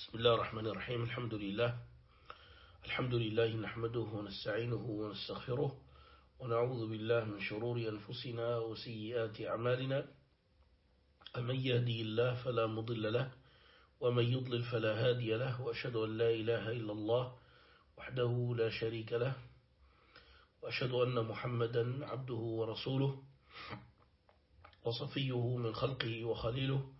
بسم الله الرحمن الرحيم. الحمد لله. الحمد لله نحمده ونستعينه ونستغفره ونعوذ بالله من شرور أنفسنا وسيئات أعمالنا. أمن يهدي الله فلا مضل له ومن يضلل فلا هادي له وأشهد أن لا إله إلا الله وحده لا شريك له وأشهد أن محمدا عبده ورسوله وصفيه من خلقه وخليله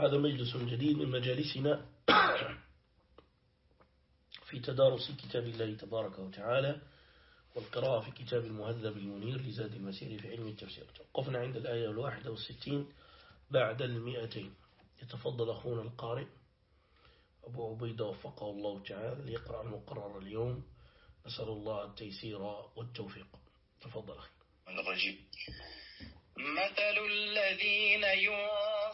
هذا مجلس جديد من مجالسنا في تدارس كتاب الله تبارك وتعالى والقراءة في كتاب المهذب المنير لزاد المسير في علم التفسير. توقفنا عند الآية الواحدة والستين بعد المئتين. يتفضل أخونا القارئ أبو عبيدة وفقه الله تعالى ليقرأ المقرر اليوم. نسأل الله التيسير والتوفيق. تفضل أخي. مثل الذين ينفقون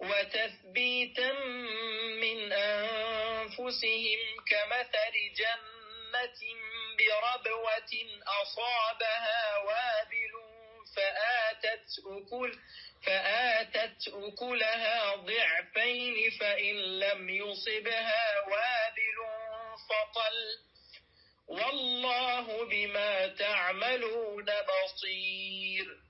وتثبيتا من أنفسهم كمثل جنة بربوة أصابها وابل فآتت أكل فآتت أكلها ضعفين فإن لم يصبها وابل فطل. والله بما تعملون بصير.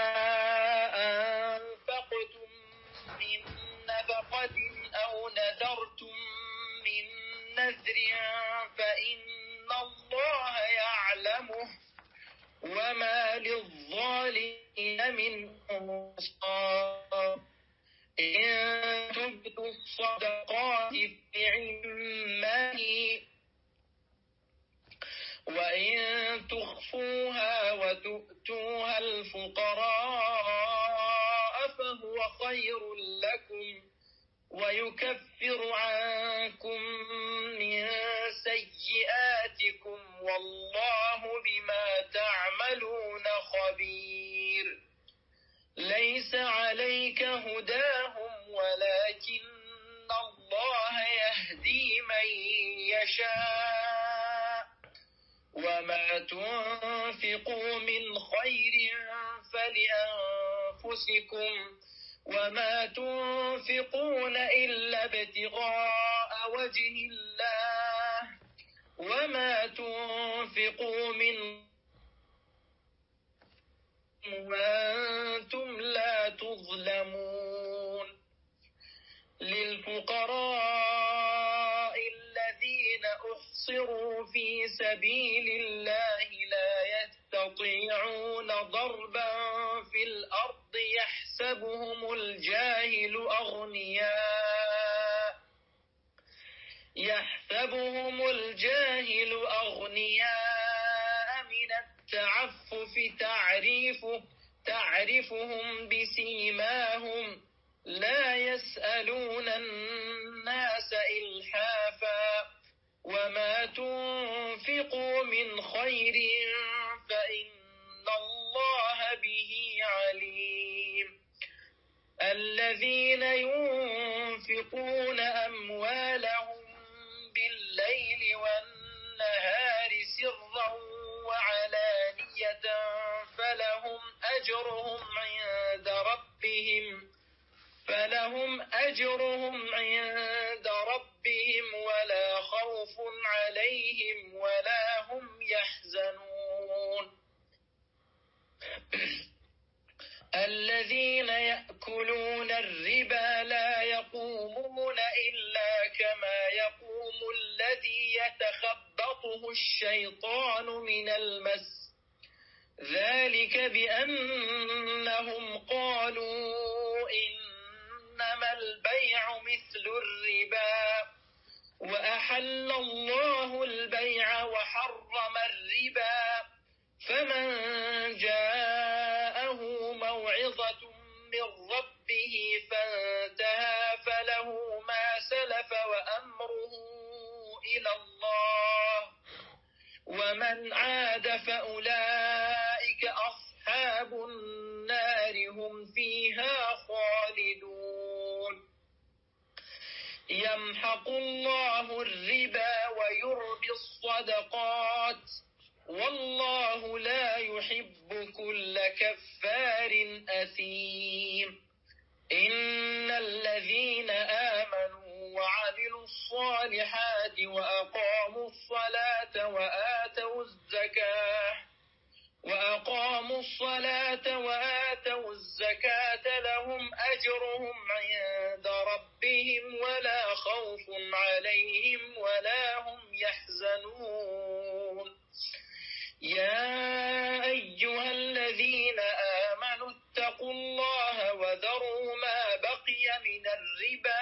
أصحاب النار هم فيها خالدون. يمحق الله الربا ويربي الصدقات. والله لا يحب كل كفار أثيم. إن الذين آمنوا وعملوا الصالحات وأقاموا الصلاة وآتوا الزكاة وأقاموا الصلاة وآتوا الزكاة لهم أجرهم عند ربهم ولا خوف عليهم ولا هم يحزنون. يا أيها الذين آمنوا اتقوا الله وذروا ما بقي من الربا.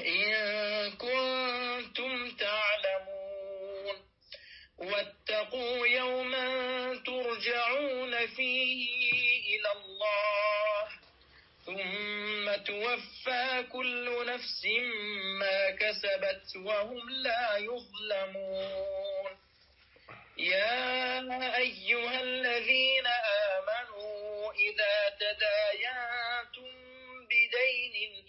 إن كنتم تعلمون. واتقوا يوما ترجعون فيه إلى الله. ثم توفى كل نفس ما كسبت وهم لا يظلمون. يا أيها الذين آمنوا إذا تداينتم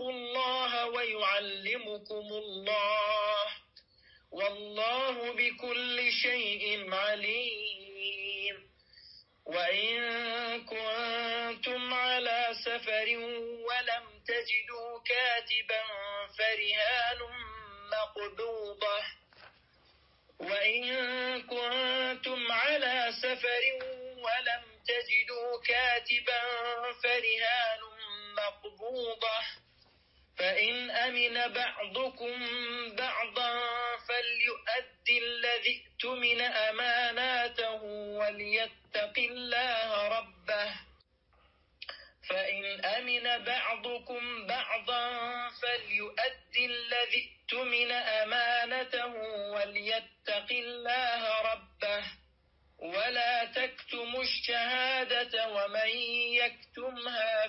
الله ويعلمكم الله والله بكل شيء عليم. وإن كنتم على سفر ولم تجدوا كاتبا فرهان مقبوضة. وإن كنتم على سفر ولم تجدوا كاتبا فرهان مقبوضة. فإن أمن بعضكم بعضا فليؤدي الذي ائتمن أماناته وليتق الله ربه. فإن أمن بعضكم بعضا فليؤدي الذي ائتمن أمانته وليتق الله ربه. ولا تكتموا الشهادة ومن يكتمها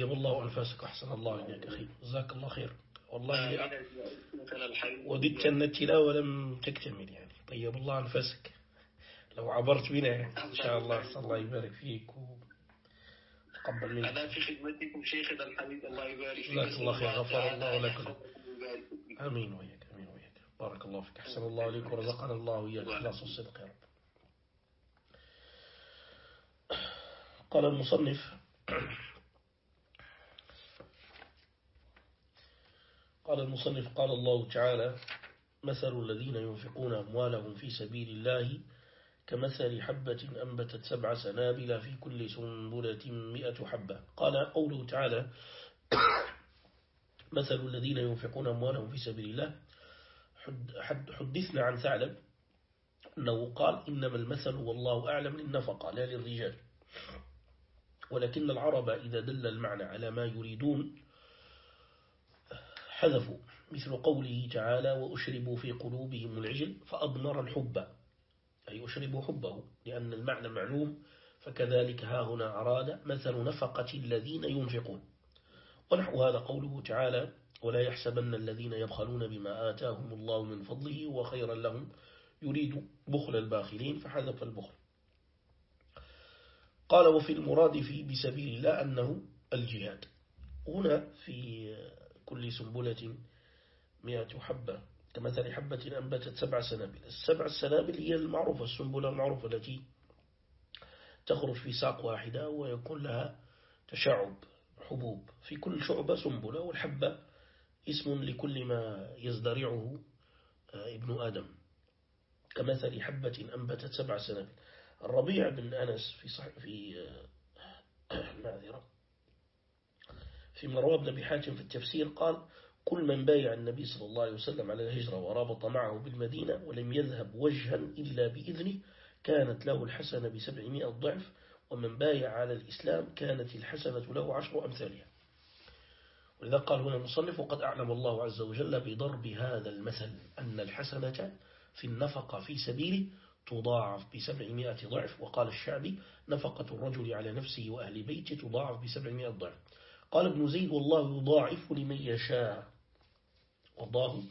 طيب الله أنفاسك أحسن. الله إليك أخي. جزاك الله خير. والله وددت أن التلاوة لم تكتمل يعني. طيب الله أنفاسك. لو عبرت بنا إن شاء الله. الله. يبارك فيك وتقبل منك. أنا في خدمتكم شيخنا الحبيب. الله يبارك فيك. جزاك الله خير. غفر الله لكم. آمين وياك آمين وياك بارك الله فيك. أحسن الله عليك ورزقنا الله وإياك إخلاص الصدق يا رب. قال المصنف قال المصنف قال الله تعالى مثل الذين ينفقون أموالهم في سبيل الله كمثل حبة أنبتت سبع سنابل في كل سنبلة مئة حبة قال قوله تعالى مثل الذين ينفقون أموالهم في سبيل الله حد حدثنا عن ثعلب أنه قال إنما المثل والله أعلم للنفقة لا للرجال ولكن العرب إذا دل المعنى على ما يريدون حذفوا مثل قوله تعالى وأشربوا في قلوبهم العجل فأضمر الحب. أي أشربوا حبه لأن المعنى معلوم. فكذلك ها هنا أراد مثل نفقة الذين ينفقون. ونحو هذا قوله تعالى ولا يحسبن الذين يبخلون بما آتاهم الله من فضله وخيرا لهم يريد بخل الباخلين فحذف البخل. قال وفي المراد في بسبيل الله أنه الجهاد. هنا في كل سنبلة مئة حبة. كمثل حبة أنبتت سبع سنابل. السبع السنابل هي المعروفة السنبلة المعروفة التي تخرج في ساق واحدة ويكون لها تشعب حبوب. في كل شعبة سنبلة والحبة اسم لكل ما يزدرعه ابن آدم. كمثل حبة أنبتت سبع سنابل. الربيع بن أنس في صح في معذرة في مروى بن أبي حاتم في التفسير قال كل من بايع النبي صلى الله عليه وسلم على الهجرة ورابط معه بالمدينة ولم يذهب وجها إلا بإذنه كانت له الحسنة بسبعمائة ضعف ومن بايع على الإسلام كانت الحسنة له عشر أمثالها. ولذا قال هنا المصنف وقد أعلم الله عز وجل بضرب هذا المثل أن الحسنة في النفقة في سبيله تضاعف بسبعمائة ضعف وقال الشعبي نفقة الرجل على نفسه وأهل بيته تضاعف بسبعمائة ضعف. قال ابن زيد والله يضاعف لمن يشاء. والله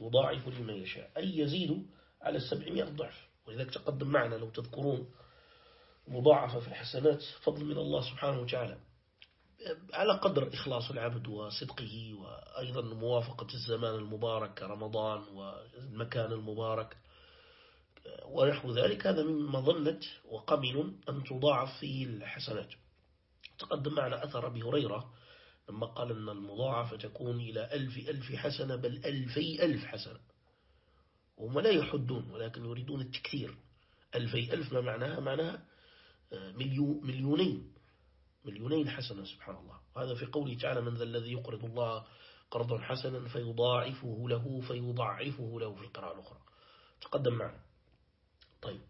يضاعف لمن يشاء. أي يزيد على السبعمائة ضعف. ولذلك تقدم معنا لو تذكرون مضاعفة في الحسنات فضل من الله سبحانه وتعالى. على قدر إخلاص العبد وصدقه وأيضا موافقة الزمان المبارك كرمضان والمكان المبارك ونحو ذلك. هذا من مظنة وقبل أن تضاعف فيه الحسنات. تقدم معنا أثر أبي هريرة لما قال أن المضاعفة تكون إلى ألف ألف حسنة بل ألفي ألف حسنة. وهم لا يحدون ولكن يريدون التكثير. ألفي ألف ما معناها؟ معناها آه، مليون مليونين مليونين حسنة سبحان الله. هذا في قوله تعالى من ذا الذي يقرض الله قرضا حسنا فيضاعفه له فيضاعفه له في القراءة الأخرى. تقدم معنا. طيب.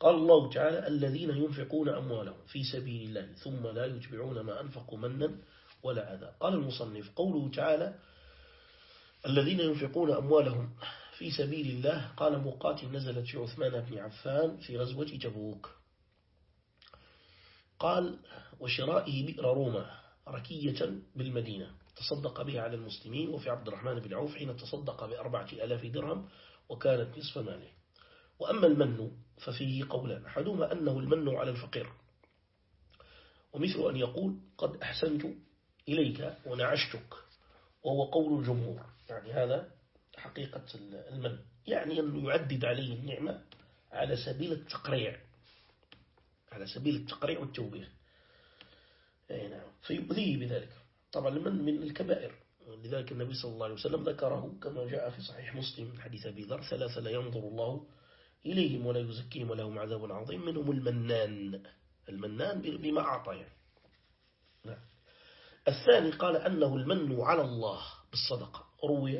قال الله تعالى الذين ينفقون أموالهم في سبيل الله ثم لا يتبعون ما أنفقوا منا ولا أذى. قال المصنف قوله تعالى الذين ينفقون أموالهم في سبيل الله قال مقاتل نزلت في عثمان بن عفان في غزوة تبوك. قال وشرائه بئر روما ركية بالمدينة. تصدق بها على المسلمين وفي عبد الرحمن بن عوف حين تصدق بأربعة ألاف درهم وكانت نصف ماله. وأما المن ففيه قولان أحدهما أنه المن على الفقير. ومثل أن يقول قد أحسنت إليك ونعشتك وهو قول الجمهور. يعني هذا حقيقة المن. يعني أنه يعدد عليه النعمة على سبيل التقريع. على سبيل التقريع والتوبيخ. أي نعم. فيؤذيه بذلك. طبعا المن من الكبائر. لذلك النبي صلى الله عليه وسلم ذكره كما جاء في صحيح مسلم حديث أبي ذر ثلاثة لا ينظر الله إليهم ولا يزكيهم ولهم عذاب عظيم منهم المنان. المنان بما أعطى يعني. الثاني قال أنه المن على الله بالصدقة روي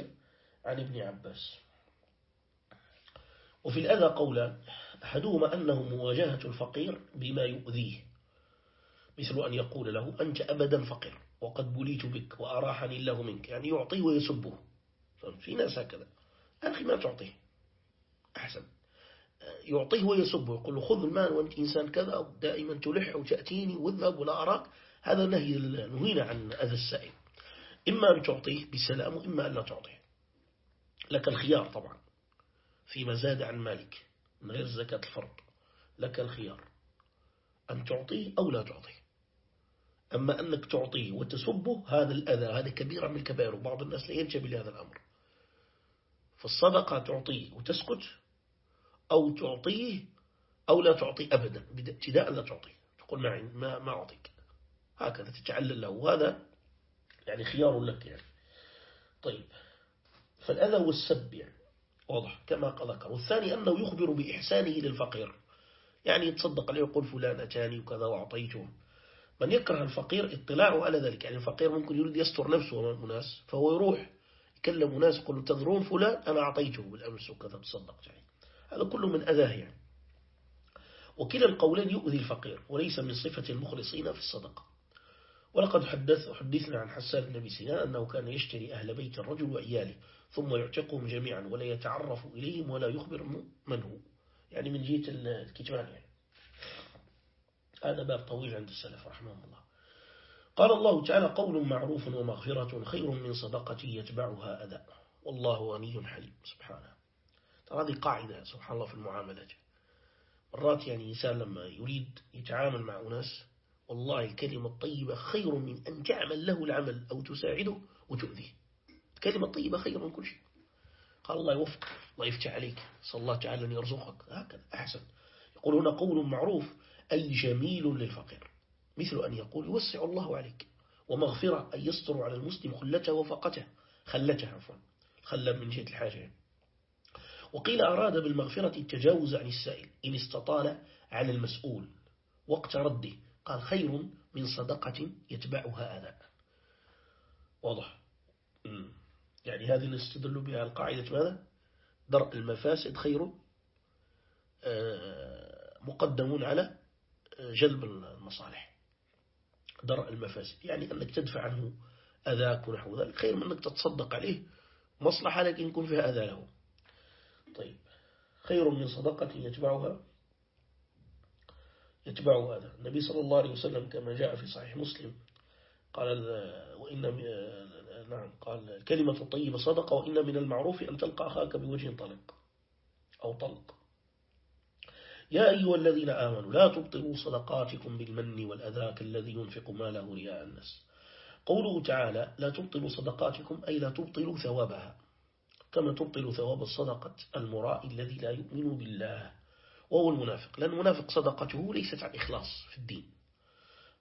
عن ابن عباس. وفي الأذى قولا أحدهما أنه مواجهة الفقير بما يؤذيه مثل أن يقول له أنت أبدا فقير وقد بليت بك وأراحني الله منك يعني يعطيه ويسبه. في ناس هكذا. أخي ما تعطيه. أحسن. يعطيه ويسبه يقول له خذ المال وأنت إنسان كذا دائما تلح وتأتيني واذهب ولا أراك. هذا نهي نهينا عن أذى السائل. إما أن تعطيه بسلام وإما أن لا تعطيه. لك الخيار طبعا. فيما زاد عن مالك من غير زكاة الفرض لك الخيار. أن تعطيه أو لا تعطيه. أما أنك تعطيه وتسبه هذا الأذى هذا كبيرة من الكبائر. وبعض الناس لا ينتبه لهذا الأمر. فالصدقة تعطيه وتسكت أو تعطيه أو لا تعطيه أبدا. ابتداء لا تعطيه. تقول ما ما ما أعطيك. هكذا تتعلل له. وهذا يعني خيار لك يعني. طيب. فالأذى والسب يعني. واضح. كما ذكر. والثاني أنه يخبر بإحسانه للفقير. يعني يتصدق عليه ويقول فلان أتاني وكذا وأعطيته. من يكره الفقير اطلاعه على ذلك. يعني الفقير ممكن يريد يستر نفسه أمام الناس. فهو يروح يكلم ناس يقول تذرون فلان أنا أعطيته بالأمس وكذا. تصدقت عليه هذا كله من أذاه يعني. وكلا القولين يؤذي الفقير. وليس من صفة المخلصين في الصدقة. ولقد حدث حدثنا عن حسان النبي سنان أنه كان يشتري أهل بيت الرجل وإياله ثم يعتقهم جميعا ولا يتعرف إليهم ولا يخبر من هو. يعني من جهة الكتمان يعني. هذا باب طويل عند السلف رحمه الله. قال الله تعالى قول معروف ومغفرة خير من صدقة يتبعها أداء والله غني حليم. سبحانه. ترى هذه قاعدة سبحان الله في المعاملات مرات يعني إنسان لما يريد يتعامل مع أناس والله الكلمة الطيبة خير من أن تعمل له العمل أو تساعده وتؤذيه. الكلمة الطيبة خير من كل شيء. قال الله يوفق الله يفتح عليك. صلى الله تعالى أن يرزقك. هكذا أحسن. يقول هنا قول معروف أي جميل للفقير. مثل أن يقول يوسع الله عليك. ومغفرة أن يستر على المسلم خلته وفقته. خلته عفوا. خلى من جهة الحاجة. وقيل أراد بالمغفرة التجاوز عن السائل إن استطال عن المسؤول. وقت رده. قال خير من صدقة يتبعها أذى واضح. يعني هذه نستدل بها القاعدة ماذا؟ درء المفاسد خير آه، مقدم على جلب المصالح. درء المفاسد يعني أنك تدفع عنه أذاك ونحو ذلك. خير من أنك تتصدق عليه مصلحة لكن يكون فيها أذى له. طيب. خير من صدقة يتبعها يتبعها هذا. النبي صلى الله عليه وسلم كما جاء في صحيح مسلم قال وإن نعم قال الكلمة الطيبة صدقة وإن من المعروف أن تلقى أخاك بوجه طلق أو طلق. يا أيها الذين آمنوا لا تبطلوا صدقاتكم بالمن والأذى كالذي ينفق ماله رياء الناس. قوله تعالى لا تبطلوا صدقاتكم أي لا تبطلوا ثوابها. كما تبطل ثواب الصدقة المراء الذي لا يؤمن بالله. وهو المنافق. لأن المنافق صدقته ليست عن إخلاص في الدين.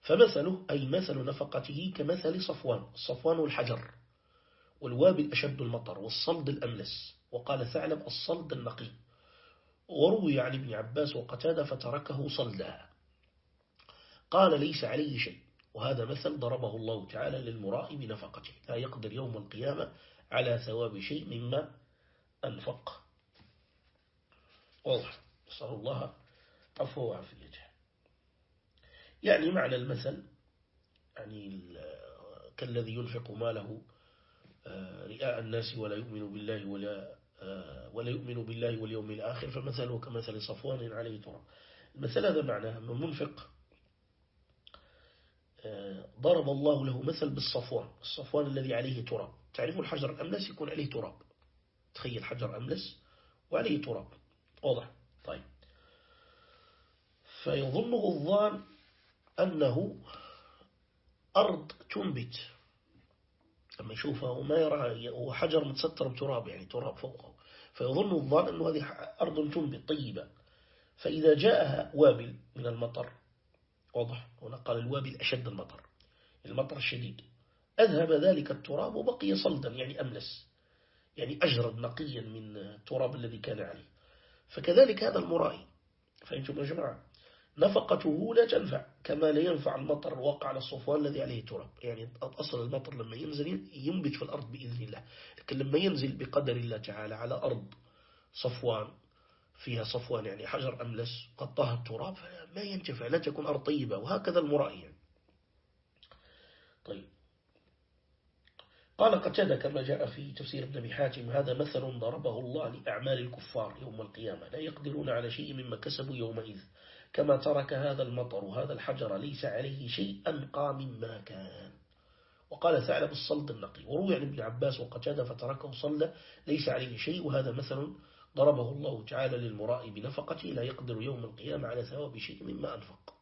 فمثله أي مثل نفقته كمثل صفوان. الصفوان والحجر والوابل أشد المطر. والصلد الأملس. وقال ثعلب الصلد النقي. وروي عن ابن عباس وقتاد فتركه صلدا. قال ليس عليه شيء. وهذا مثل ضربه الله تعالى للمراء بنفقته. لا يقدر يوم القيامة على ثواب شيء مما أنفق. واضح نسأل الله عفو وعافيته يعني معنى المثل يعني كالذي ينفق ماله آه، رئاء الناس ولا يؤمن بالله ولا آه، ولا يؤمن بالله واليوم الآخر فمثله كمثل صفوان عليه تراب المثل هذا معناه أنه منفق آه، ضرب الله له مثل بالصفوان الصفوان الذي عليه تراب. تعرفوا الحجر الأملس يكون عليه تراب؟ تخيل حجر أملس وعليه تراب. واضح؟ فيظنه الظان أنه أرض تنبت. لما يشوفه وما يرى هو حجر متستر بتراب يعني تراب فوقه. فيظن الظان أنه هذه أرض تنبت طيبة. فإذا جاءها وابل من المطر واضح؟ هنا قال الوابل أشد المطر المطر الشديد. أذهب ذلك التراب وبقي صلدا يعني أملس يعني أجرد نقيا من التراب الذي كان عليه. فكذلك هذا المرائي. فأنتم يا جماعة نفقته لا تنفع كما لا ينفع المطر وقع على الصفوان الذي عليه تراب يعني أصل المطر لما ينزل ينبت في الأرض بإذن الله. لكن لما ينزل بقدر الله تعالى على أرض صفوان فيها صفوان يعني حجر أملس قطها التراب فما ينتفع لا تكون أرض طيبة وهكذا المرائي يعني. طيب. قال قتادة كما جاء في تفسير ابن أبي حاتم هذا مثل ضربه الله لأعمال الكفار يوم القيامة لا يقدرون على شيء مما كسبوا يومئذ. كما ترك هذا المطر هذا الحجر ليس عليه شيء أنقى مما كان. وقال ثعلب الصلد النقي. وروي عن ابن عباس وقتادة فتركه صلى ليس عليه شيء وهذا مثل ضربه الله تعالى للمراء بنفقته لا يقدر يوم القيامة على ثواب شيء مما أنفق.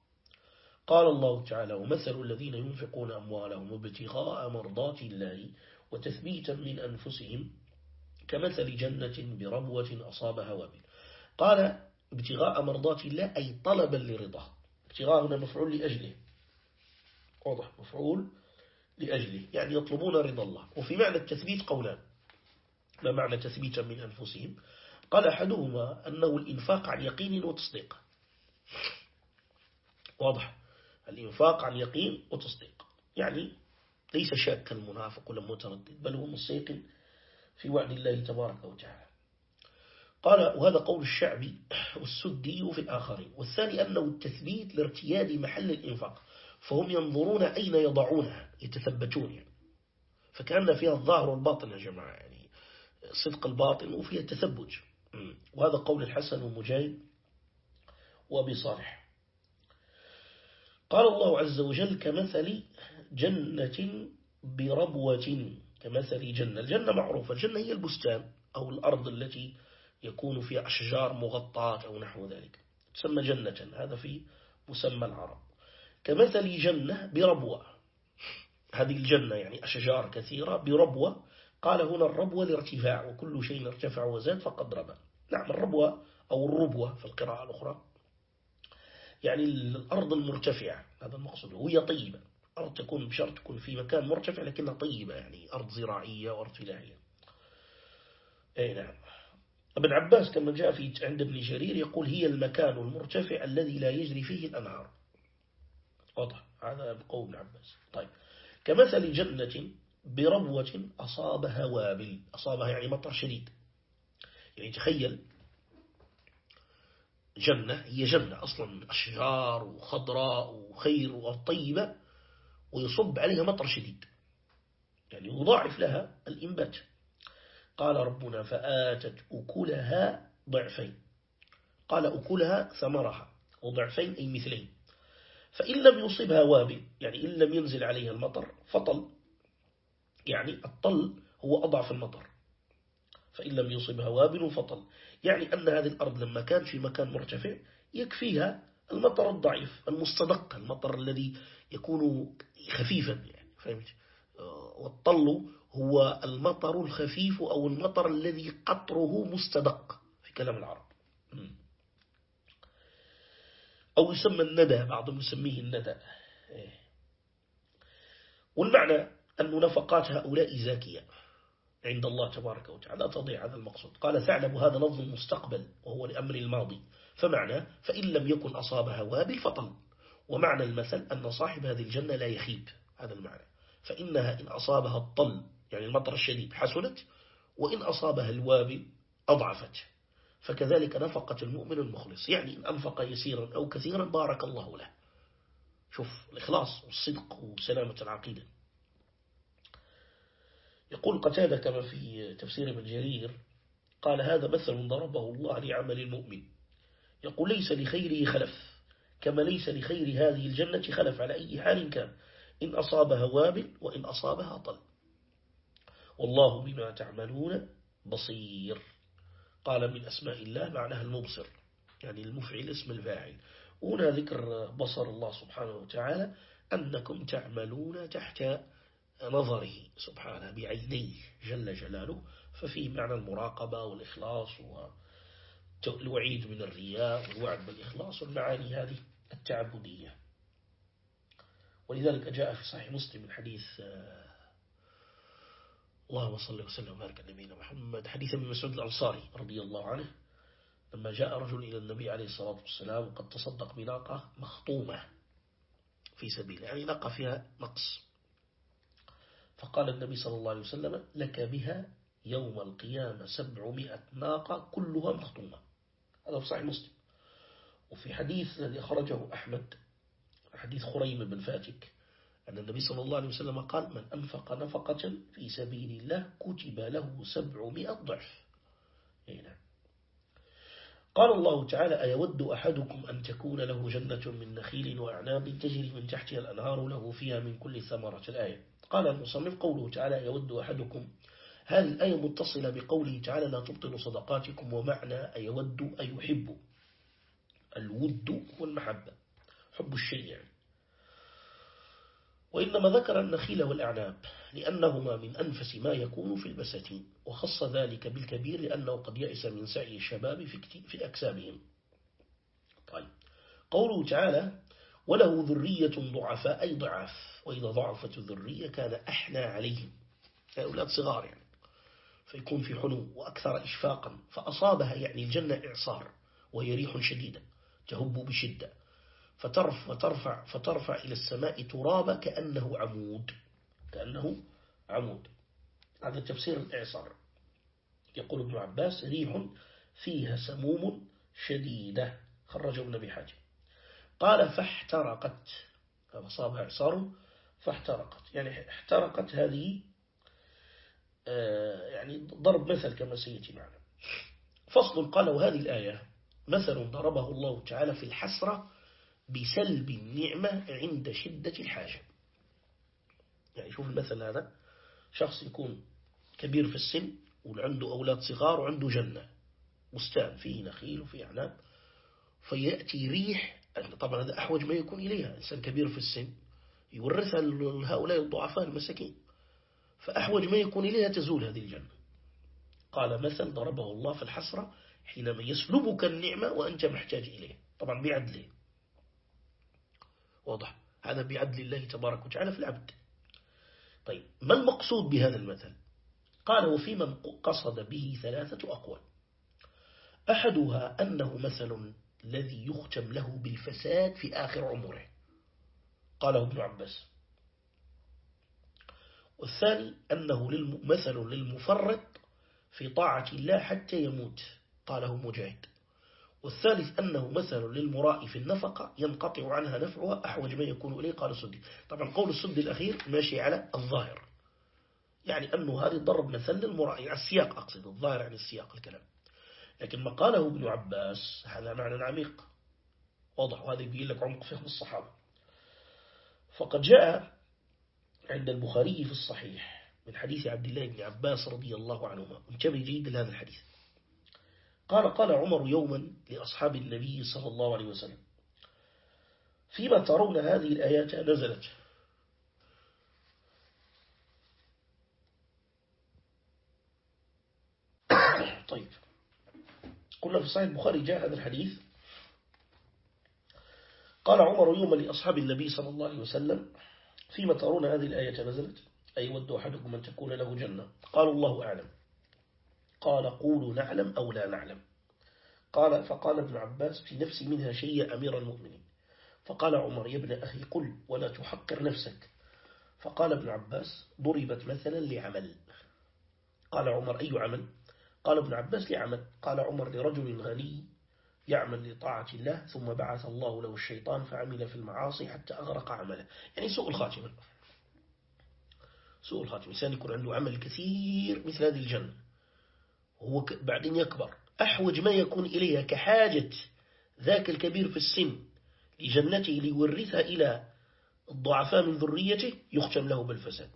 قال الله تعالى ومثل الذين ينفقون أموالهم ابتغاء مرضات الله وتثبيتا من أنفسهم كمثل جنة بربوة أصابها وابل. قال ابتغاء مرضات الله أي طلبا لرضاه. ابتغاء هنا مفعول لأجله. واضح مفعول لأجله. يعني يطلبون رضا الله. وفي معنى التثبيت قولان. ما معنى تثبيتا من أنفسهم؟ قال أحدهما أنه الإنفاق عن يقين وتصديق. واضح. الإنفاق عن يقين وتصديق. يعني ليس شاك المنافق ولا متردد بل هو مستيقن في وعد الله تبارك وتعالى. قال وهذا قول الشعبي والسدي في الآخرين. والثاني أنه التثبيت لارتياد محل الإنفاق فهم ينظرون أين يضعونها يتثبتون يعني. فكأن فيها الظاهر والباطن يا جماعة يعني صدق الباطن وفيها التثبت. وهذا قول الحسن ومجاهد وأبي صالح. قال الله عز وجل كمثل جنة بربوة كمثل جنة. الجنة معروفة الجنة هي البستان أو الأرض التي يكون فيها أشجار مغطاة أو نحو ذلك. تسمى جنة. هذا في مسمى العرب. كمثل جنة بربوة. هذه الجنة يعني أشجار كثيرة بربوة. قال هنا الربوة لارتفاع وكل شيء ارتفع وزاد فقد ربى. نعم الربوة أو الربوة في القراءة الأخرى. يعني الأرض المرتفعة هذا المقصود وهي طيبة. أرض تكون بشرط تكون في مكان مرتفع لكنها طيبة يعني أرض زراعية وأرض فلاحية. أي نعم. ابن عباس كما جاء في عند ابن جرير يقول هي المكان المرتفع الذي لا يجري فيه الأنهار. واضح. هذا بقول ابن عباس. طيب. كمثل جنة بربوة أصابها وابل أصابها يعني مطر شديد. يعني تخيل جنة هي جنة أصلا أشجار وخضراء وخير وطيبة ويصب عليها مطر شديد. يعني يضاعف لها الإنبات. قال ربنا فآتت أكلها ضعفين. قال أكلها ثمرها وضعفين أي مثلين. فإن لم يصبها وابل يعني إن لم ينزل عليها المطر فطل يعني الطل هو أضعف المطر. فإن لم يصبها وابل فطل. يعني أن هذه الأرض لما كان في مكان مرتفع يكفيها المطر الضعيف المستدق المطر الذي يكون خفيفا يعني فهمت؟ والطل هو المطر الخفيف أو المطر الذي قطره مستدق في كلام العرب. أو يسمى الندى بعضهم يسميه الندى. إيه. والمعنى أن نفقات هؤلاء زاكية عند الله تبارك وتعالى. لا تضيع هذا المقصود. قال ثعلب هذا لفظ المستقبل وهو لأمر الماضي. فمعنى فإن لم يكن أصابها وابل فطل ومعنى المثل أن صاحب هذه الجنة لا يخيب. هذا المعنى. فإنها إن أصابها الطل يعني المطر الشديد حسنت وإن أصابها الوابل أضعفت. فكذلك نفقة المؤمن المخلص. يعني إن أنفق يسيرا أو كثيرا بارك الله له. شوف الإخلاص والصدق وسلامة العقيدة. يقول قتادة كما في تفسير ابن جرير قال هذا مثل ضربه الله لعمل المؤمن. يقول ليس لخيره خلف كما ليس لخير هذه الجنة خلف على أي حال كان. إن أصابها وابل وإن أصابها طل والله بما تعملون بصير. قال من أسماء الله معناها المبصر يعني المفعل اسم الفاعل. هنا ذكر بصر الله سبحانه وتعالى أنكم تعملون تحت نظره سبحانه بعينيه جل جلاله. ففيه معنى المراقبة والإخلاص والوعيد من الرياء والوعد بالإخلاص والمعاني هذه التعبدية. ولذلك جاء في صحيح مسلم من حديث اللهم صل وسلم وبارك على نبينا محمد. حديث ابن مسعود الأنصاري رضي الله عنه. لما جاء رجل إلى النبي عليه الصلاة والسلام وقد تصدق بناقة مخطومة في سبيل يعني ناقة فيها نقص. فقال النبي صلى الله عليه وسلم لك بها يوم القيامة سبعمائة ناقة كلها مخطومة. هذا في صحيح مسلم. وفي حديث الذي أخرجه أحمد حديث خريم بن فاتك. أن النبي صلى الله عليه وسلم قال من أنفق نفقة في سبيل الله كتب له سبعمائة ضعف. نعم. قال الله تعالى أيود أحدكم أن تكون له جنة من نخيل وأعناب تجري من تحتها الأنهار له فيها من كل ثمرة الآية. قال المصنف قوله تعالى يود أحدكم هذه الآية متصلة بقوله تعالى لا تبطلوا صدقاتكم ومعنى أيود أي يحب الود هو المحبة حب الشيء يعني. وإنما ذكر النخيل والأعناب لأنهما من أنفس ما يكون في البساتين وخص ذلك بالكبير لأنه قد يأس من سعي الشباب في أكسابهم طيب. قوله تعالى وله ذرية ضعفاء أي ضعاف وإذا ضعفت الذرية كان أحنى عليهم. أولاد صغار يعني. فيكون في حنو وأكثر إشفاقا فأصابها يعني الجنة إعصار وهي ريح شديدة تهب بشدة. فترفع, فترفع, فترفع إلى السماء ترابا كأنه عمود. كأنه عمود. هذا تفسير الإعصار. يقول ابن عباس ريح فيها سموم شديدة. خرجه ابن حاجة قال فاحترقت. فأصابها إعصار فاحترقت. يعني احترقت هذه آه، يعني ضرب مثل كما سيأتي معنا. فصل قال وهذه الآية مثل ضربه الله تعالى في الحسرة بسلب النعمة عند شدة الحاجة. يعني شوف المثل هذا. شخص يكون كبير في السن وعنده أولاد صغار وعنده جنة. بستان فيه نخيل وفيه أعناب فيأتي ريح طبعا هذا أحوج ما يكون إليها. إنسان كبير في السن يورثها لهؤلاء الضعفاء المساكين. فأحوج ما يكون إليها تزول هذه الجنة. قال مثل ضربه الله في الحسرة حينما يسلبك النعمة وأنت محتاج إليه. طبعا بعدله. واضح. هذا بعدل الله تبارك وتعالى في العبد. طيب ما المقصود بهذا المثل؟ قال وفي من قصد به ثلاثة أقوال. أحدها أنه مثل الذي يختم له بالفساد في آخر عمره. قاله ابن عباس. والثاني أنه مثل للمفرط في طاعة الله حتى يموت. قاله مجاهد. والثالث أنه مثل للمراء في النفقة ينقطع عنها نفعها أحوج ما يكون إليه قال السدي. طبعا قول السدي الأخير ماشي على الظاهر. يعني أنه هذا ضرب مثل للمراء يعني السياق أقصد الظاهر يعني السياق الكلام. لكن ما قاله ابن عباس هذا معنى عميق. واضح وهذا يبين لك عمق فهم الصحابة. فقد جاء عند البخاري في الصحيح من حديث عبد الله بن عباس رضي الله عنهما. انتبه جيد لهذا الحديث. قال قال عمر يوما لأصحاب النبي صلى الله عليه وسلم فيما ترون هذه الآيات نزلت؟ طيب قلنا في صحيح البخاري جاء هذا الحديث قال عمر يوما لأصحاب النبي صلى الله عليه وسلم فيما ترون هذه الآية نزلت؟ أي ود أحدكم أن تكون له جنة. قالوا الله أعلم. قال قولوا نعلم أو لا نعلم. قال فقال ابن عباس في نفسي منها شيء يا أمير المؤمنين. فقال عمر يا ابن أخي قل ولا تحقر نفسك. فقال ابن عباس ضربت مثلا لعمل. قال عمر أي عمل؟ قال ابن عباس لعمل. قال عمر لرجل غني يعمل لطاعة الله ثم بعث الله له الشيطان فعمل في المعاصي حتى أغرق عمله. يعني سوء الخاتمة. سوء الخاتمة. إنسان يكون عنده عمل كثير مثل هذه الجنة. وهو بعدين يكبر. أحوج ما يكون إليها كحاجة ذاك الكبير في السن لجنته ليورثها إلى الضعفاء من ذريته يختم له بالفساد.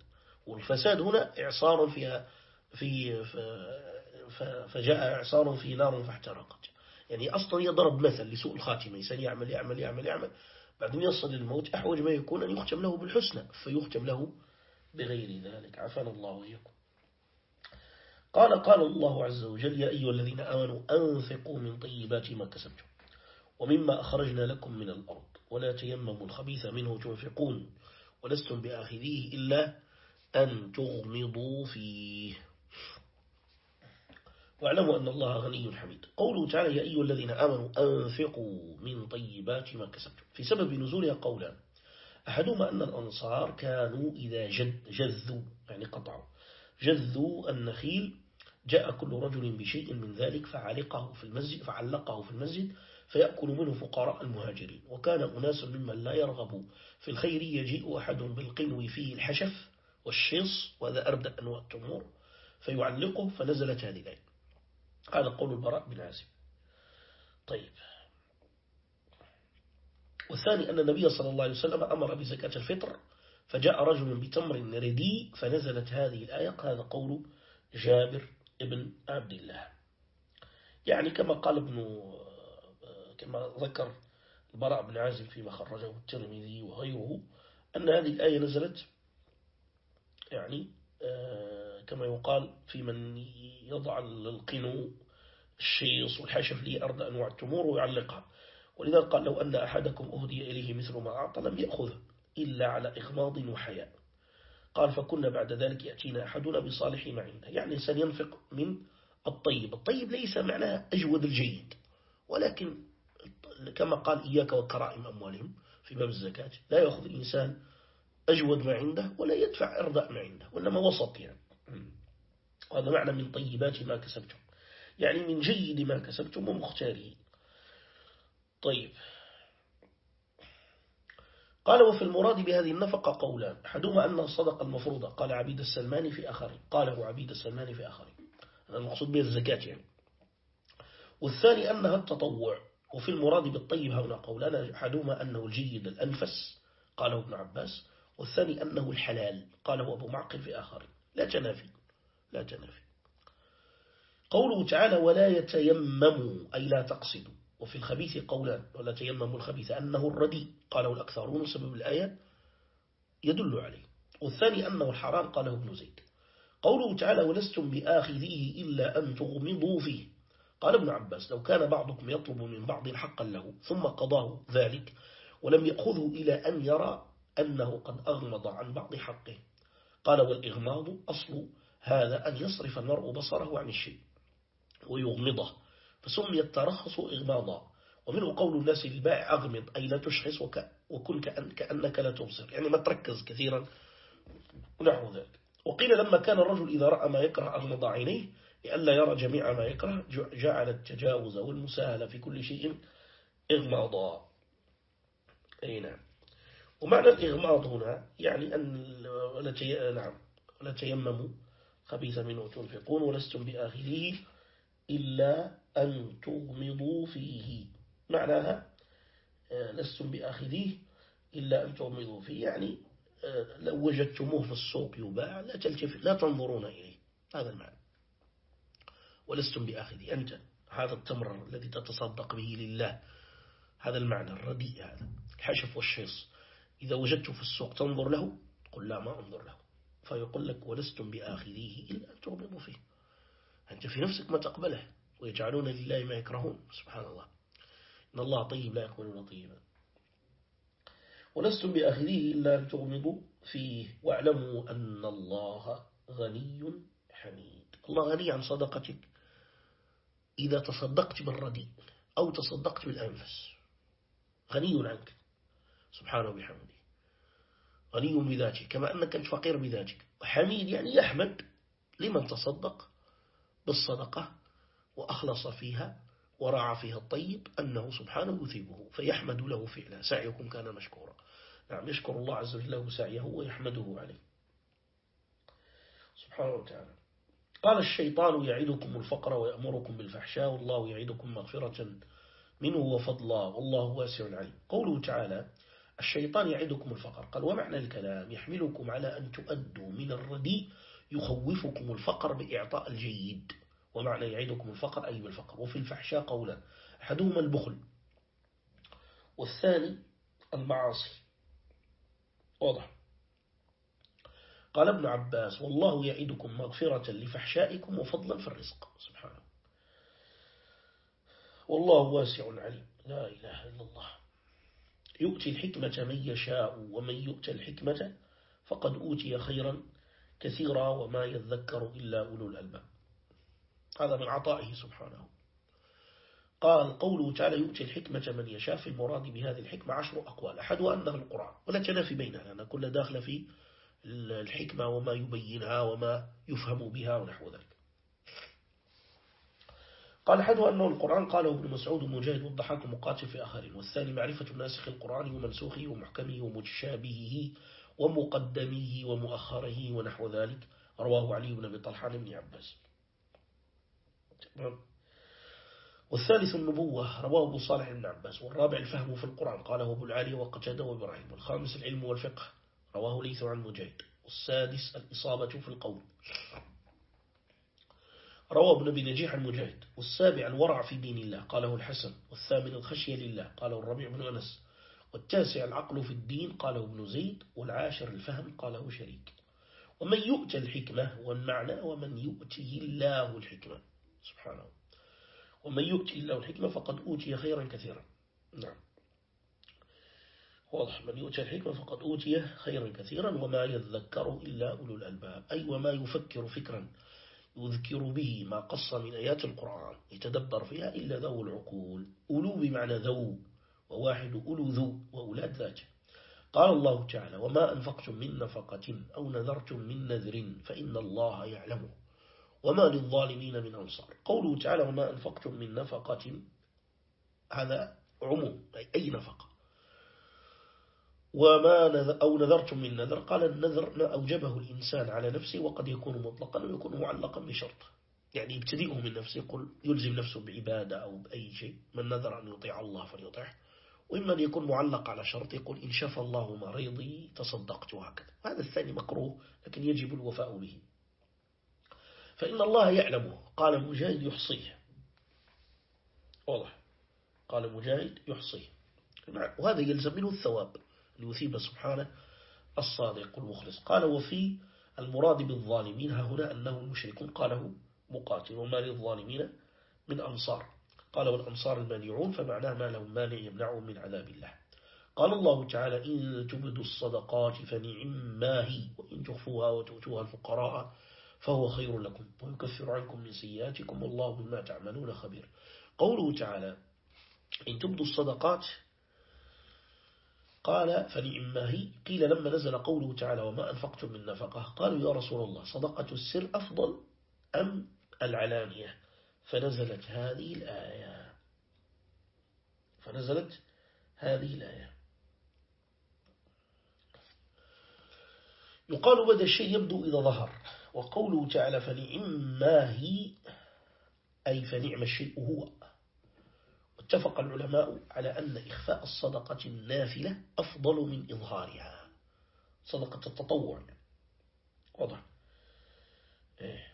والفساد هنا إعصار فيها في فجاء إعصار في نار فاحترقت. يعني أصلا يضرب مثل لسوء الخاتمة. إنسان يعمل يعمل يعمل يعمل. بعدين يصل للموت أحوج ما يكون أن يختم له بالحسنى فيختم له بغير ذلك. عفانا الله وإياكم. قال قال الله عز وجل يا أيها الذين آمنوا أنفقوا من طيبات ما كسبتم ومما أخرجنا لكم من الأرض ولا تيمموا الخبيث منه تنفقون ولستم بآخذيه إلا أن تغمضوا فيه. واعلموا أن الله غني حميد. قوله تعالى يا أيها الذين آمنوا أنفقوا من طيبات ما كسبتم في سبب نزولها قولا أحدهما أن الأنصار كانوا إذا جذوا يعني قطعوا. جذوا النخيل جاء كل رجل بشيء من ذلك فعلقه في المسجد فعلقه في المسجد فيأكل منه فقراء المهاجرين. وكان أناس ممن لا يرغب في الخير يجيء أحد بالقنو فيه الحشف والشيص وهذا أردأ أنواع التمور فيعلقه فنزلت هذه الآية هذا قول البراء بن عازم طيب. والثاني أن النبي صلى الله عليه وسلم أمر بزكاة الفطر فجاء رجل بتمر ردي فنزلت هذه الآية هذا قول جابر ابن عبد الله. يعني كما قال ابن كما ذكر البراء بن عازم فيما خرجه الترمذي وغيره أن هذه الآية نزلت يعني آه، كما يقال في من يضع القنو الشيص والحشف لي أرض أنواع التمور ويعلقها. ولذا قال لو أن أحدكم أهدي إليه مثل ما أعطى لم يأخذه إلا على إغماض وحياء. قال فكنا بعد ذلك يأتينا أحدنا بصالح عنده. يعني إنسان ينفق من الطيب. الطيب ليس معناه أجود الجيد ولكن كما قال إياك وكرائم أموالهم في باب الزكاة لا يأخذ الإنسان أجود ما عنده ولا يدفع إرضاء ما عنده وإنما وسط يعني. وهذا معنى من طيبات ما كسبتم. يعني من جيد ما كسبتم ومختاره. طيب. قال وفي المراد بهذه النفقة قولان. أحدهما أن الصدقة المفروضة. قال عبيد السلماني في آخر. قاله عبيد السلماني في آخر. المقصود به الزكاة يعني. والثاني أنها التطوع. وفي المراد بالطيب هنا قولان. أحدهما أنه الجيد الأنفس. قاله ابن عباس. والثاني أنه الحلال. قاله أبو معقل في آخر. لا تنافي لا تنافي قوله تعالى ولا يتيمموا أي لا تقصدوا. وفي الخبيث قولان ولا تيمموا الخبيث أنه الردي قاله الأكثرون سبب الآية يدل عليه. والثاني أنه الحرام قاله ابن زيد. قوله تعالى ولستم بآخذيه إلا أن تغمضوا فيه. قال ابن عباس لو كان بعضكم يطلب من بعض حقا له ثم قضاه ذلك ولم يأخذه إلى أن يرى أنه قد أغمض عن بعض حقه. قال والإغماض أصل هذا أن يصرف المرء بصره عن الشيء ويغمضه. فسمي الترخص إغماضا. ومنه قول الناس للبائع أغمض أي لا تشخص وكن كأن كأنك لا تبصر. يعني ما تركز كثيرا ونحو ذلك. وقيل لما كان الرجل إذا رأى ما يكره أغمض عينيه لئلا يرى جميع ما يكره جعل التجاوز والمساهلة في كل شيء إغماضا. أي نعم. ومعنى الإغماض هنا يعني أن نعم لا تيمموا خبيث منه تنفقون ولستم بآخذيه. إلا أن تغمضوا فيه. معناها آه، لستم بآخذيه إلا أن تغمضوا فيه يعني آه، لو وجدتموه في السوق يباع لا تلتفت لا تنظرون إليه. هذا المعنى. ولستم بآخذيه. أنت هذا التمر الذي تتصدق به لله هذا المعنى الرديء هذا الحشف والشيص. إذا وجدته في السوق تنظر له؟ قل لا ما أنظر له. فيقول لك ولستم بآخذيه إلا أن تغمضوا فيه. أنت في نفسك ما تقبله ويجعلون لله ما يكرهون. سبحان الله. إن الله طيب لا يقبل طيبا. ولستم بآخره إلا أن تغمضوا فيه. واعلموا أن الله غني حميد. الله غني عن صدقتك. إذا تصدقت بالرديء أو تصدقت بالأنفس. غني عنك. سبحانه وبحمده. غني بذاته كما أنك أنت فقير بذاتك. وحميد يعني يحمد لمن تصدق. بالصدقة وأخلص فيها ورعى فيها الطيب أنه سبحانه يثيبه فيحمد له فعلا. سعيكم كان مشكورا. نعم يشكر الله عز وجل له سعيه ويحمده عليه. سبحانه وتعالى. قال الشيطان يعدكم الفقر ويأمركم بالفحشاء والله يعدكم مغفرة منه وفضلا والله واسع عليم. قوله تعالى الشيطان يعدكم الفقر. قال ومعنى الكلام يحملكم على أن تؤدوا من الرديء يخوفكم الفقر بإعطاء الجيد. ومعنى يعدكم الفقر أي بالفقر. وفي الفحشاء قولا أحدهما البخل. والثاني المعاصي. واضح. قال ابن عباس والله يعدكم مغفرة لفحشائكم وفضلا في الرزق. سبحانه. والله واسع عليم. لا إله إلا الله. يؤتي الحكمة من يشاء ومن يؤتى الحكمة فقد أوتي خيرا كثيرا وما يذكر إلا أولو الألباب. هذا من عطائه سبحانه. قال قوله تعالى يؤتي الحكمة من يشاء في المراد بهذه الحكمة عشر أقوال. أحدها أنها القرآن ولا تنافي بينها لأن كل داخل في الحكمة وما يبينها وما يفهم بها ونحو ذلك. قال أحدها أنه القرآن قاله ابن مسعود ومجاهد والضحاك مقاتل في آخرين. والثاني معرفة ناسخ القرآن ومنسوخه ومحكمه ومتشابهه ومقدمه ومؤخره ونحو ذلك. رواه علي بن أبي طلحة بن عباس. والثالث النبوة رواه أبو صالح بن عباس. والرابع الفهم في القرآن قاله أبو العالي وقتادة وإبراهيم والخامس العلم والفقه رواه ليث عن مجاهد. والسادس الإصابة في القول. روى ابن أبي نجيح المجاهد والسابع الورع في دين الله قاله الحسن. والثامن الخشية لله قاله الربيع بن أنس. والتاسع العقل في الدين قاله ابن زيد والعاشر الفهم قاله شريك. ومن يؤتى الحكمة والمعنى ومن يؤتيه الله الحكمة. سبحانه ومن يؤتي الله الحكمة فقد أوتي خيرا كثيرا. نعم. واضح. من يؤتي الحكمة فقد أوتي خيرا كثيرا وما يذكر إلا أولو الألباب. أي وما يفكر فكرا يذكر به ما قص من آيات القرآن يتدبر فيها إلا ذو العقول. أولو بمعنى ذو. وواحد أولو ذو وأولاد ذات قال الله تعالى وما أنفقتم من نفقة أو نذرتم من نذر فإن الله يعلمه وما للظالمين من أنصار. قوله تعالى وما أنفقتم من نفقة هذا عموم أي, أي نفقة. وما أو نذرتم من نذر قال النذر ما أوجبه الإنسان على نفسه وقد يكون مطلقا ويكون معلقا بشرط. يعني يبتدئه من نفسه يقول يلزم نفسه بعبادة أو بأي شيء من نذر أن يطيع الله فليطيعه وإما أن يكون معلق على شرط يقول إن شفى الله مريضي تصدقت وهكذا هذا الثاني مكروه لكن يجب الوفاء به. فإن الله يعلمه قال مجاهد يحصيه. واضح. قال مجاهد يحصيه. وهذا يلزم منه الثواب ليثيب سبحانه الصادق المخلص. قال وفي المراد بالظالمين هنا أنه المشركون قاله مقاتل. وما للظالمين من أنصار. قال والأنصار المانعون فمعناه ما لهم مانع يمنعهم من عذاب الله. قال الله تعالى إن تبدوا الصدقات فنعم ما هي وإن تخفوها وتؤتوها الفقراء فهو خير لكم ويكفر عنكم من سيئاتكم والله بما تعملون خبير. قوله تعالى إن تبدوا الصدقات قال فنعم ما هي. قيل لما نزل قوله تعالى وما أنفقتم من نفقة قالوا يا رسول الله صدقة السر أفضل أم العلانية؟ فنزلت هذه الآية. فنزلت هذه الآية. يقال بدا الشيء يبدو إذا ظهر وقوله تعالى فنعم ما هي أي فنعم الشيء هو. اتفق العلماء على أن إخفاء الصدقة النافلة أفضل من إظهارها. صدقة التطوع. واضح. إيه.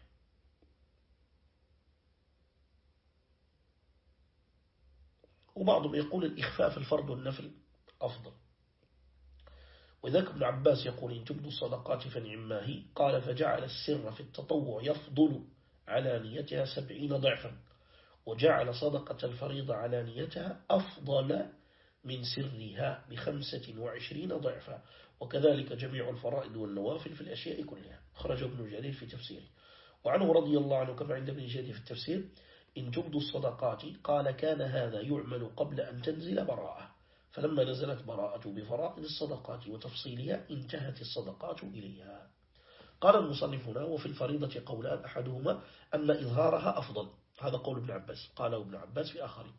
وبعضهم يقول الإخفاء في الفرض والنفل أفضل. وذاك ابن عباس يقول إن تبدو الصدقات فنعما هي. قال فجعل السر في التطوع يفضل على نيتها سبعين ضعفا وجعل صدقة الفريضة على نيتها أفضل من سرها بخمسة وعشرين ضعفا. وكذلك جميع الفرائض والنوافل في الأشياء كلها. خرج ابن جرير في تفسيره. وعنه رضي الله عنه كما عند ابن جرير في التفسير. إن تبدوا الصدقات قال كان هذا يعمل قبل أن تنزل براءة. فلما نزلت براءة بفرائض الصدقات وتفصيلها انتهت الصدقات إليها. قال المصنف هنا وفي الفريضة قولان أحدهما أن إظهارها أفضل. هذا قول ابن عباس. قاله ابن عباس في آخرين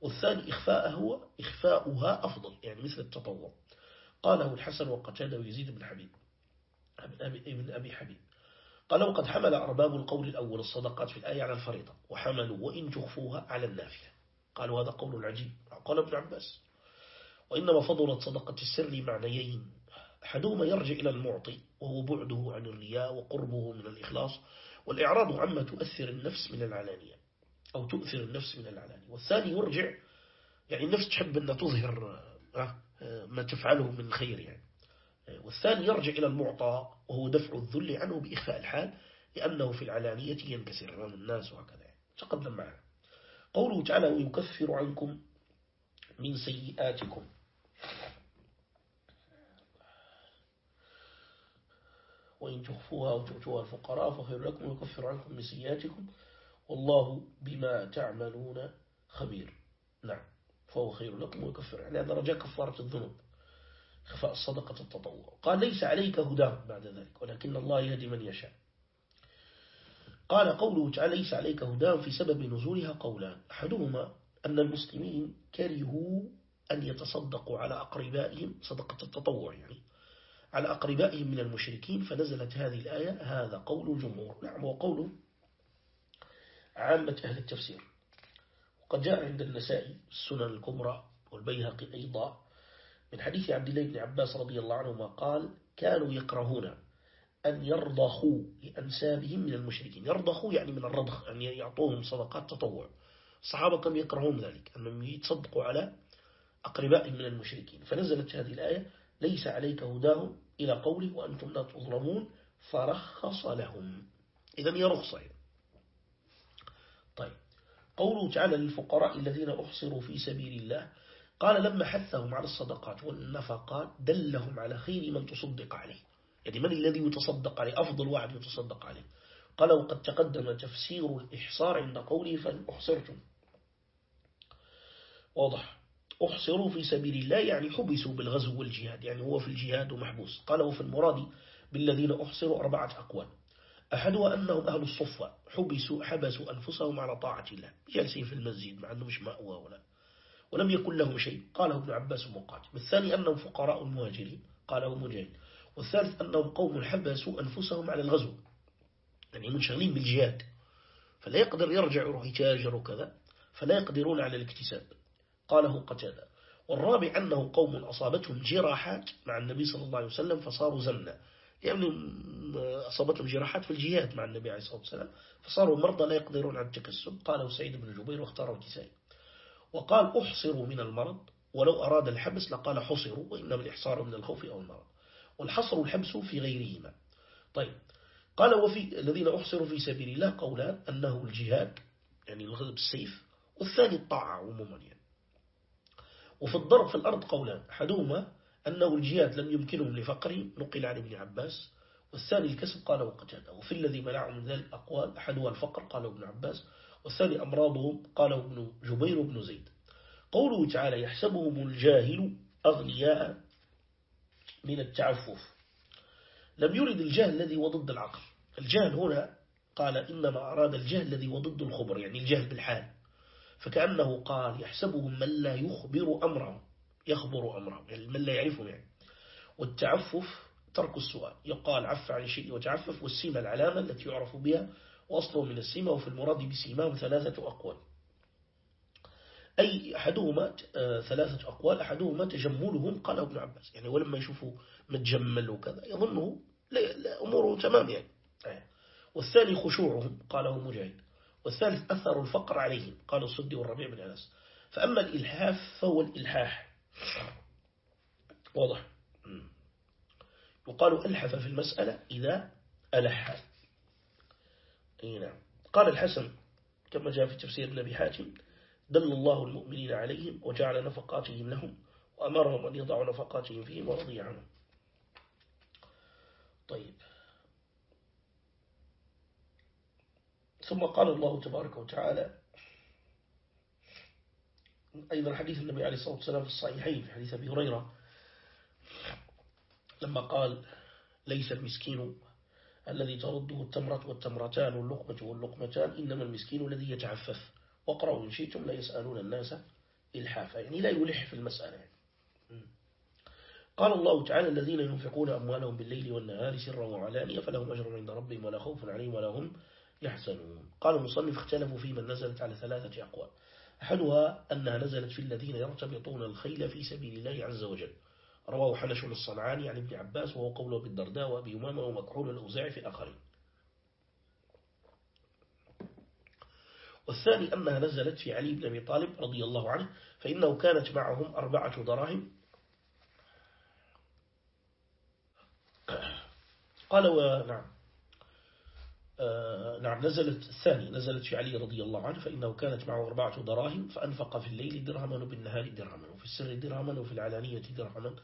والثاني إخفاءه إخفاؤها أفضل يعني مثل التطوع. قاله الحسن وقتاده ويزيد بن حبيب ابن أبي حبيب. قال وقد حمل أرباب القول الأول الصدقات في الآية على الفريضة وحملوا وإن تخفوها على النافلة. قالوا هذا قول عجيب. قال ابن عباس وإنما فضلت صدقة السر معنيين. أحدهما يرجع إلى المعطي وهو بعده عن الرياء وقربه من الإخلاص والإعراض عما تؤثر النفس من العلانية أو تؤثر النفس من العلانية. والثاني يرجع يعني النفس تحب أن تظهر آه، آه، ما تفعله من خير يعني. والثاني يرجع إلى المعطى وهو دفع الذل عنه بإخفاء الحال لأنه في العلانية ينكسر أمام الناس وهكذا. تقدم معنا. قوله تعالى ويكفر عنكم من سيئاتكم. وإن تخفوها وتؤتوها الفقراء فخير لكم ويكفر عنكم من سيئاتكم والله بما تعملون خبير. نعم فهو خير لكم ويكفر يعني هذا رجاء كفارة الذنوب. خفاء الصدقة التطوع. قال ليس عليك هداه بعد ذلك ولكن الله يهدي من يشاء. قال قوله تعالى ليس عليك هداه في سبب نزولها قولان أحدهما أن المسلمين كرهوا أن يتصدقوا على أقربائهم صدقة التطوع يعني على أقربائهم من المشركين فنزلت هذه الآية هذا قول الجمهور. نعم وقول عامة أهل التفسير. وقد جاء عند النسائي السنن الكبرى والبيهقي أيضا من حديث عبد الله بن عباس رضي الله عنهما قال كانوا يكرهون أن يرضخوا لأنسابهم من المشركين. يرضخوا يعني من الرضخ أن يعني يعطوهم صدقات تطوع. الصحابة كانوا يكرهون ذلك أنهم يتصدقوا على أقربائهم من المشركين. فنزلت هذه الآية ليس عليك هداهم إلى قوله وأنتم لا تظلمون فرخص لهم. إذا هي رخصة طيب. قوله تعالى للفقراء الذين أحصروا في سبيل الله قال لما حثهم على الصدقات والنفقات دلهم على خير من تصدق عليه. يعني من الذي يتصدق عليه؟ أفضل واحد يتصدق عليه. قال وقد تقدم تفسير الإحصار عند قوله فإن أحصرتم واضح. أحصروا في سبيل الله يعني حبسوا بالغزو والجهاد يعني هو في الجهاد ومحبوس قال وفي المراد بالذين أحصروا أربعة أقوال. أحدها أنهم أهل الصفة حبسوا حبسوا أنفسهم على طاعة الله. جالسين في المسجد مع أنه مش مأوى ولا ولم يكن لهم شيء. قاله ابن عباس مقاتل. والثاني أنهم فقراء المهاجرين قاله مجاهد والثالث أنهم قوم حبسوا أنفسهم على الغزو. يعني منشغلين بالجهاد. فلا يقدر يرجع يروح يتاجر وكذا. فلا يقدرون على الاكتساب. قاله قتادة. والرابع أنه قوم أصابتهم جراحات مع النبي صلى الله عليه وسلم فصاروا زمنا يعني أصابتهم جراحات في الجهاد مع النبي عليه الصلاة والسلام. فصاروا مرضى لا يقدرون على التكسب. قاله سعيد بن جبير واختاره الكسائي. وقال أحصروا من المرض ولو أراد الحبس لقال حصروا وإنما الإحصار من الخوف أو المرض. والحصر الحبس في غيرهما. طيب قال وفي الذين أحصروا في سبيل الله قولان أنه الجهاد يعني الغزو بالسيف والثاني الطاعة عموما يعني. وفي الضرب في الأرض قولان أحدهما أنه الجهاد لم يمكنهم لفقره نقل عن ابن عباس. والثاني الكسب قال وقتاده. وفي الذي منعهم من ذلك أقوال أحدها الفقر قاله ابن عباس. والثاني أمراضهم قاله ابن جبير بن زيد. قوله تعالى يحسبهم الجاهل أغنياء من التعفف. لم يرد الجهل الذي هو ضد العقل. الجهل هنا قال إنما أراد الجهل الذي هو ضد الخبر يعني الجهل بالحال. فكأنه قال يحسبهم من لا يخبر أمره يخبر أمره يعني من لا يعرفه يعني. والتعفف ترك السؤال. يقال عف عن شيء وتعفف والسيمة العلامة التي يعرف بها وأصله من السيمة وفي المراد بسيمام ثلاثة أقوال. أي أحدهما آه، ثلاثة أقوال أحدهما تجملهم قال ابن عباس. يعني ولما يشوفوا متجمل وكذا يظنه أموره تمام يعني. آه. والثاني خشوعهم قاله مجاهد. والثالث أثر الفقر عليهم قال الصدي والربيع بن أنس. فأما الإلحاف فهو الإلحاح. واضح؟ يقال ألحف في المسألة إذا ألح نعم. قال الحسن كما جاء في تفسير النبي حاتم دل الله المؤمنين عليهم وجعل نفقاتهم لهم وأمرهم أن يضعوا نفقاتهم فيه ورضي عنهم. طيب. ثم قال الله تبارك وتعالى أيضا حديث النبي عليه الصلاة والسلام في الصحيحين في حديث أبي هريرة لما قال ليس المسكين الذي ترده التمرة والتمرتان واللقمة واللقمتان إنما المسكين الذي يتعفف. واقرأوا إن شئتم لا يسألون الناس إلحافا يعني لا يلح في المسألة. يعني. قال الله تعالى الذين ينفقون أموالهم بالليل والنهار سرا وعلانية فلهم أجر عند ربهم ولا خوف عليهم ولا هم يحزنون. قال المصنف اختلفوا في من نزلت على ثلاثة أقوال. أحدها أنها نزلت في الذين يرتبطون الخيل في سبيل الله عز وجل. رواه حنش الصنعاني عن ابن عباس وهو قوله بالدرداء وأبي أمامة ومكحول الأوزاعي في الآخرين. والثاني أنها نزلت في علي بن أبي طالب رضي الله عنه فإنه كانت معهم أربعة دراهم. قال ونعم نعم نزلت الثاني نزلت في علي رضي الله عنه فإنه كانت معه أربعة دراهم فأنفق في الليل درهما وبالنهار درهما وفي السر درهما وفي العلانية درهما.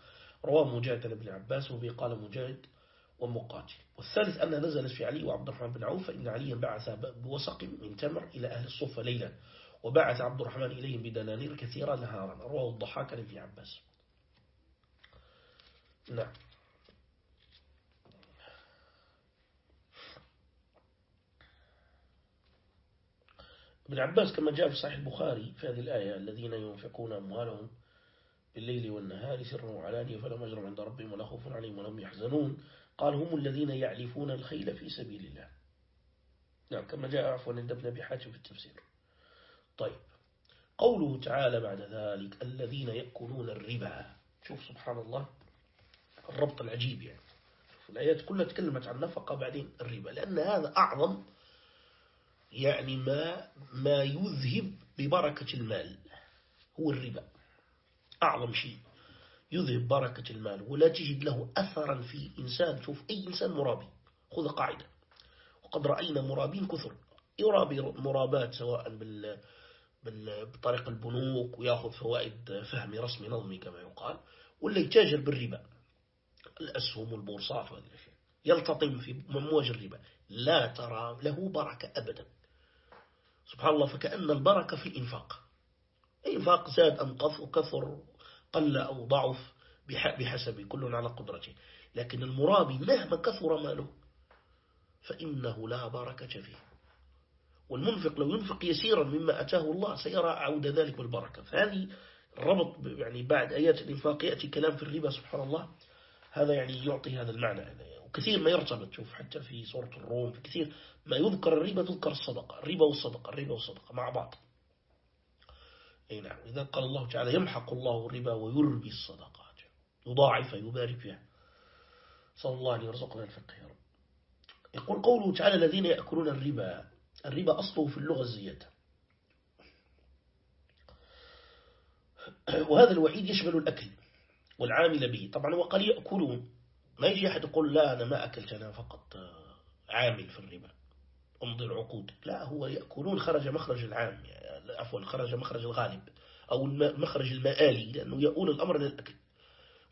رواه مجاهد بن عباس وبه قال مجاهد ومقاتل. والثالث أن نزلت في علي وعبد الرحمن بن عوف فإن عليا بعث بوسق من تمر إلى أهل الصفة ليلا وبعث عبد الرحمن إليهم بدنانير كثيرة نهارا. رواه الضحاك عن ابن عباس. نعم. ابن عباس كما جاء في صحيح البخاري في هذه الآية الذين ينفقون أموالهم بالليل والنهار سرا وعلانية فلم أجر عند ربهم ولا خوف عليهم ولم يحزنون. قال هم الذين يعلفون الخيل في سبيل الله. نعم كما جاء عفوا عند ابن أبي حاتم في التفسير. طيب قوله تعالى بعد ذلك الذين يأكلون الربا. شوف سبحان الله الربط العجيب يعني. الآيات كلها تكلمت عن نفقة بعدين الربا لأن هذا أعظم يعني ما ما يذهب ببركة المال. هو الربا. أعظم شيء. يذهب بركة المال. ولا تجد له أثرا في إنسان. شوف أي إنسان مرابي. خذ قاعدة. وقد رأينا مرابين كثر. يرابي مرابات سواء بال بطريق البنوك ويأخذ فوائد فهمي رسمي نظمي كما يقال. ولا يتاجر بالربا. الأسهم والبورصات وهذه الأشياء. يلتطم في ممواج الربا. لا ترى له بركة أبدا. سبحان الله فكأن البركة في الإنفاق. الإنفاق زاد أم كثر قل أو ضعف بحسب كل على قدرته. لكن المرابي مهما كثر ماله فإنه لا بركة فيه. والمنفق لو ينفق يسيرا مما أتاه الله سيرى عود ذلك بالبركة فهذه الربط يعني بعد آيات الإنفاق يأتي كلام في الربا سبحان الله. هذا يعني يعطي هذا المعنى وكثير ما يرتبط شوف حتى في سورة الروم في كثير ما يذكر الربا تذكر الصدقة الربا والصدقة الربا والصدقة مع بعض. أي نعم إذا قال الله تعالى يمحق الله الربا ويربي الصدقات يضاعف يبارك فيها. صلى الله عليه يرزقنا الفقه يا رب. يقول قوله تعالى الذين يأكلون الربا الربا أصله في اللغة الزيادة. وهذا الوعيد يشمل الأكل والعامل به. طبعا وقال يأكلون. ما يجي أحد يقول لا أنا ما أكلت أنا فقط عامل في الربا. أمضي العقود. لا هو يأكلون خرج مخرج العام يعني عفوا خرج مخرج الغالب أو المخرج المآلي لأنه يؤول الأمر للأكل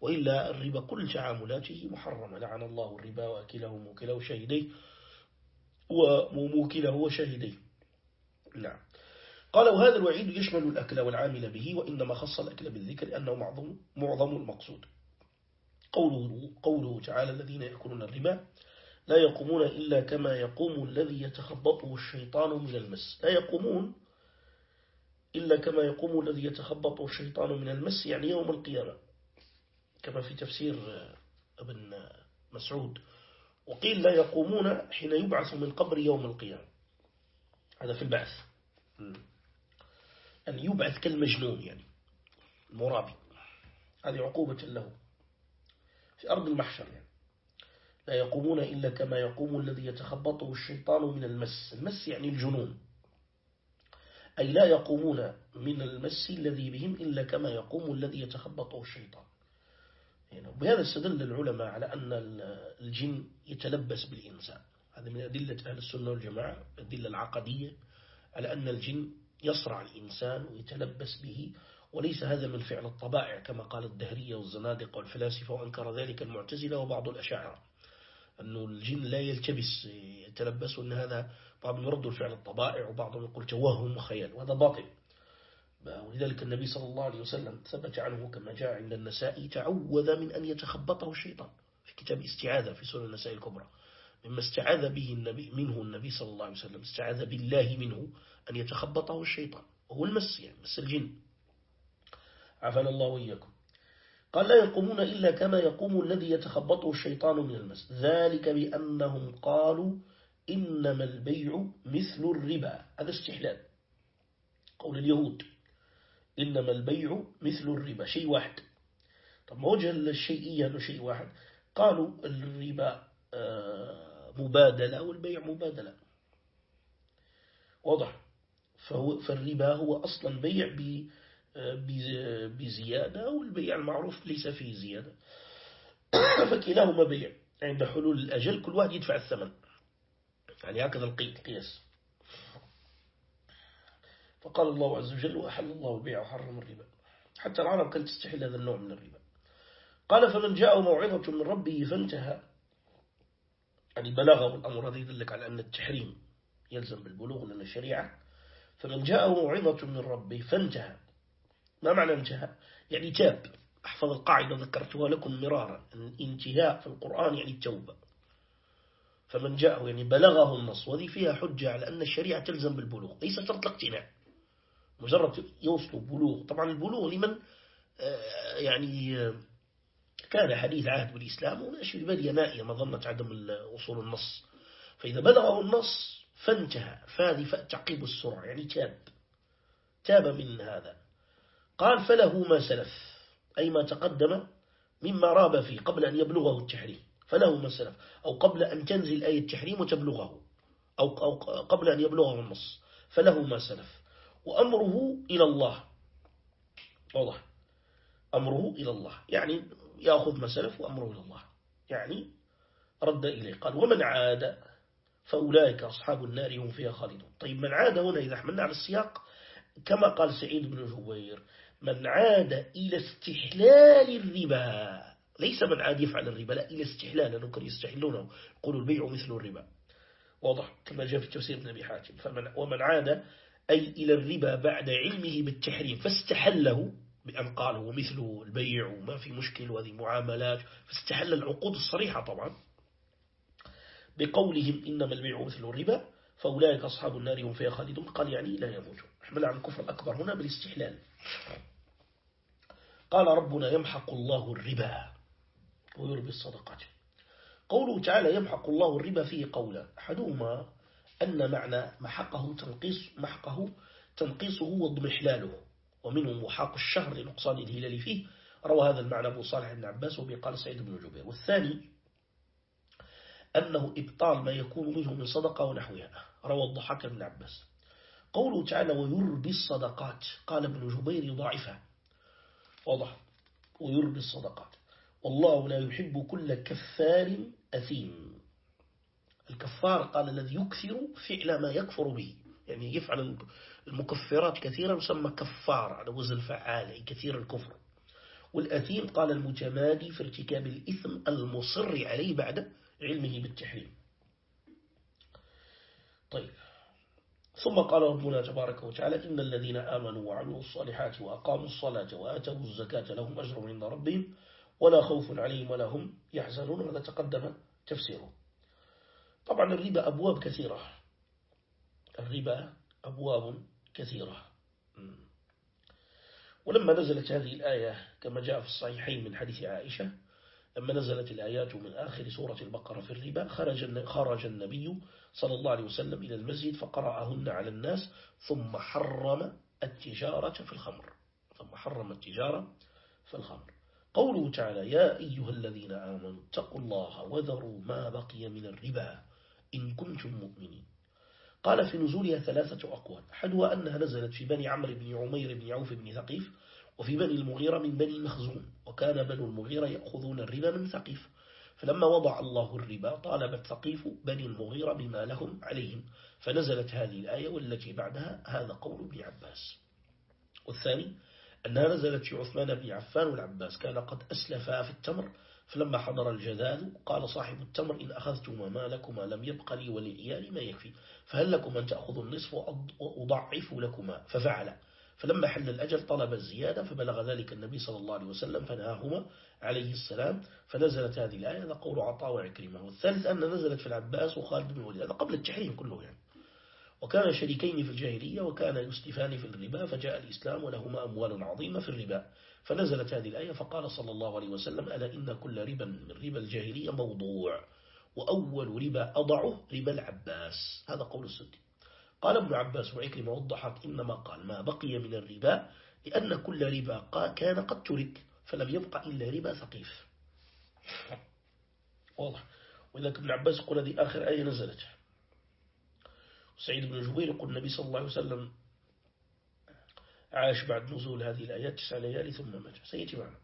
وإلا الربا كل تعاملاته محرمة. لعن الله الربا وأكله موكله شهديه وموكله وشهديه. نعم. قال وهذا الوعيد يشمل الأكل والعامل به وإنما خص الأكل بالذكر لأنه معظم, معظم المقصود. قوله, قوله تعالى الذين يأكلون الربا لا يقومون إلا كما يقوم الذي يتخبطه الشيطان من المس. لا يقومون إلا كما يقوم الذي يتخبطه الشيطان من المس يعني يوم القيامة. كما في تفسير ابن مسعود. وقيل لا يقومون حين يبعث من قبر يوم القيامة. هذا في البعث. أن يبعث كالمجنون يعني المرابي. هذه عقوبة له. في أرض المحشر يعني. لا يقومون إلا كما يقوم الذي يتخبطه الشيطان من المس. المس يعني الجنون. أي لا يقومون من المس الذي بهم إلا كما يقوم الذي يتخبطه الشيطان. يعني بهذا استدل العلماء على أن الجن يتلبس بالإنسان. هذا من أدلة أهل السنة والجماعة الأدلة العقدية على أن الجن يصرع الإنسان ويتلبس به وليس هذا من فعل الطبائع كما قال الدهرية والزنادقة والفلاسفة وأنكر ذلك المعتزلة وبعض الأشاعرة. أنه الجن لا يلتبس يتلبس وأن هذا بعضهم يرد الفعل الطبائع وبعضهم يقول توهم وخيال وهذا باطل. ولذلك النبي صلى الله عليه وسلم ثبت عنه كما جاء عند النساء تعوذ من أن يتخبطه الشيطان. في كتاب استعاذة في سورة النساء الكبرى. مما استعاذ به النبي منه النبي صلى الله عليه وسلم استعاذ بالله منه أن يتخبطه الشيطان. وهو المس يعني مس الجن. عفنا الله وإياكم. قال لا يقومون إلا كما يقوم الذي يتخبطه الشيطان من المس. ذلك بأنهم قالوا إنما البيع مثل الربا. هذا استحلال. قول اليهود إنما البيع مثل الربا. شيء واحد. طب وجه الشيئية أنه شيء واحد. قالوا الربا آه، مبادلة والبيع مبادلة. واضح. فهو فالربا هو أصلا بيع بزيادة والبيع المعروف ليس فيه زيادة. فكلاهما بيع عند حلول الأجل كل واحد يدفع الثمن. يعني هكذا القياس فقال الله عز وجل وأحل الله البيع وحرم الربا. حتى العرب كانت تستحل هذا النوع من الربا. قال فمن جاء موعظة من ربه فانتهى. يعني بلغه الأمر هذا يدلك على أن التحريم يلزم بالبلوغ لأن الشريعة. فمن جاء موعظة من ربه فانتهى. ما معنى انتهى يعني تاب أحفظ القاعدة ذكرتها لكم مرارا الانتهاء في القرآن يعني التوبة. فمن جاءه يعني بلغه النص وذي فيها حجة على أن الشريعة تلزم بالبلوغ ليس شرط الاقتناع. مجرد يوصل بلوغ. طبعا البلوغ لمن آه، يعني آه، كان حديث عهد بالإسلام وماشي ببدية نائية مظنة عدم وصول النص. فإذا بلغه النص فانتهى. فهذه تعقيب السرعة يعني تاب. تاب من هذا. قال فله ما سلف أي ما تقدم مما راب فيه قبل أن يبلغه التحريم فله ما سلف أو قبل أن تنزل آية التحريم وتبلغه أو, أو قبل أن يبلغه النص فله ما سلف. وأمره إلى الله واضح؟ أمره إلى الله يعني يأخذ ما سلف وأمره إلى الله يعني رد إليه قال ومن عاد فأولئك أصحاب النار هم فيها خالدون. طيب من عاد هنا إذا حملنا على السياق كما قال سعيد بن جبير من عاد إلى استحلال الربا. ليس من عاد يفعل الربا لا إلى استحلال لأنه كانوا يستحلونه. يقولوا البيع مثل الربا. واضح كما جاء في تفسير ابن أبي حاتم. فمن ومن عاد أي إلى الربا بعد علمه بالتحريم فاستحله بأن قال هو مثل البيع وما في مشكل وهذه معاملات. فاستحل العقود الصريحة طبعا بقولهم إنما البيع مثل الربا فأولئك أصحاب النار هم فيها خالدون. قال يعني لا يموتون. أحمل عن الكفر الأكبر هنا بالاستحلال. قال ربنا يمحق الله الربا. ويربي الصدقات. قوله تعالى يمحق الله الربا فيه قولا. أحدهما أن معنى محقه تنقيص محقه تنقيصه واضمحلاله ومنه محاق الشهر لنقصان الهلال فيه. روى هذا المعنى أبو صالح بن عباس وبقال سعيد بن جبير. والثاني أنه إبطال ما يكون منه من صدقة ونحوها. روى الضحاك بن عباس. قوله تعالى ويربي الصدقات. قال ابن جبير يضاعفها واضح. ويربي الصدقات. والله لا يحب كل كفار أثيم. الكفار قال الذي يكثر فعل ما يكفر به. يعني يفعل المكفرات كثيرا يسمى كفار على وزن فعال أي كثير الكفر. والأثيم قال المتمادي في ارتكاب الإثم المصر عليه بعد علمه بالتحريم. طيب. ثم قال ربنا تبارك وتعالى إن الذين آمنوا وعملوا الصالحات وأقاموا الصلاة وآتوا الزكاة لهم أجر عند ربهم ولا خوف عليهم ولا هم يحزنون هذا تقدم تفسيره. طبعا الربا أبواب كثيرة. الربا أبواب كثيرة. ولما نزلت هذه الآية كما جاء في الصحيحين من حديث عائشة لما نزلت الآيات من آخر سورة البقرة في الربا خرج خرج النبي صلى الله عليه وسلم إلى المسجد فقرأهن على الناس ثم حرم التجارة في الخمر. ثم حرم التجارة في الخمر. قوله تعالى يا أيها الذين آمنوا اتقوا الله وذروا ما بقي من الربا إن كنتم مؤمنين. قال في نزولها ثلاثة أقوال. أحدها أنها نزلت في بني عمرو بن عمير بن عوف بن ثقيف وفي بني المغيرة من بني مخزوم وكان بنو المغيرة يأخذون الربا من ثقيف. فلما وضع الله الربا طالبت ثقيف بني المغيرة بما لهم عليهم. فنزلت هذه الآية والتي بعدها هذا قول ابن عباس. والثاني أنها نزلت في عثمان بن عفان والعباس كان قد أسلفا في التمر. فلما حضر الجذاذ قال صاحب التمر إن أخذتم ما لكما لم يبق لي ولعيالي ما يكفي. فهل لكم أن تأخذوا النصف وأضعف لكما؟ ففعل. فلما حل الأجل طلب الزيادة فبلغ ذلك النبي صلى الله عليه وسلم فنهاهما عليه السلام. فنزلت هذه الآية هذا قول عطاء وعكرمة. والثالث أن نزلت في العباس وخالد بن الوليد هذا قبل التحريم كله يعني. وكان شريكين في الجاهلية وكان يستفان في الربا فجاء الإسلام ولهما أموال عظيمة في الربا. فنزلت هذه الآية فقال صلى الله عليه وسلم ألا إن كل ربا من ربا الجاهلية موضوع وأول ربا أضعه ربا العباس. هذا قول السدي. قال ابن عباس وعكرمة وضحت إنما قال ما بقي من الربا لأن كل ربا كان قد ترك فلم يبقى إلا ربا ثقيف. واضح. وإذا ابن عباس يقول هذه آخر آية نزلت. سعيد بن جبير يقول النبي صلى الله عليه وسلم عاش بعد نزول هذه الآيات تسع ليالي ثم مات. سيأتي معنا.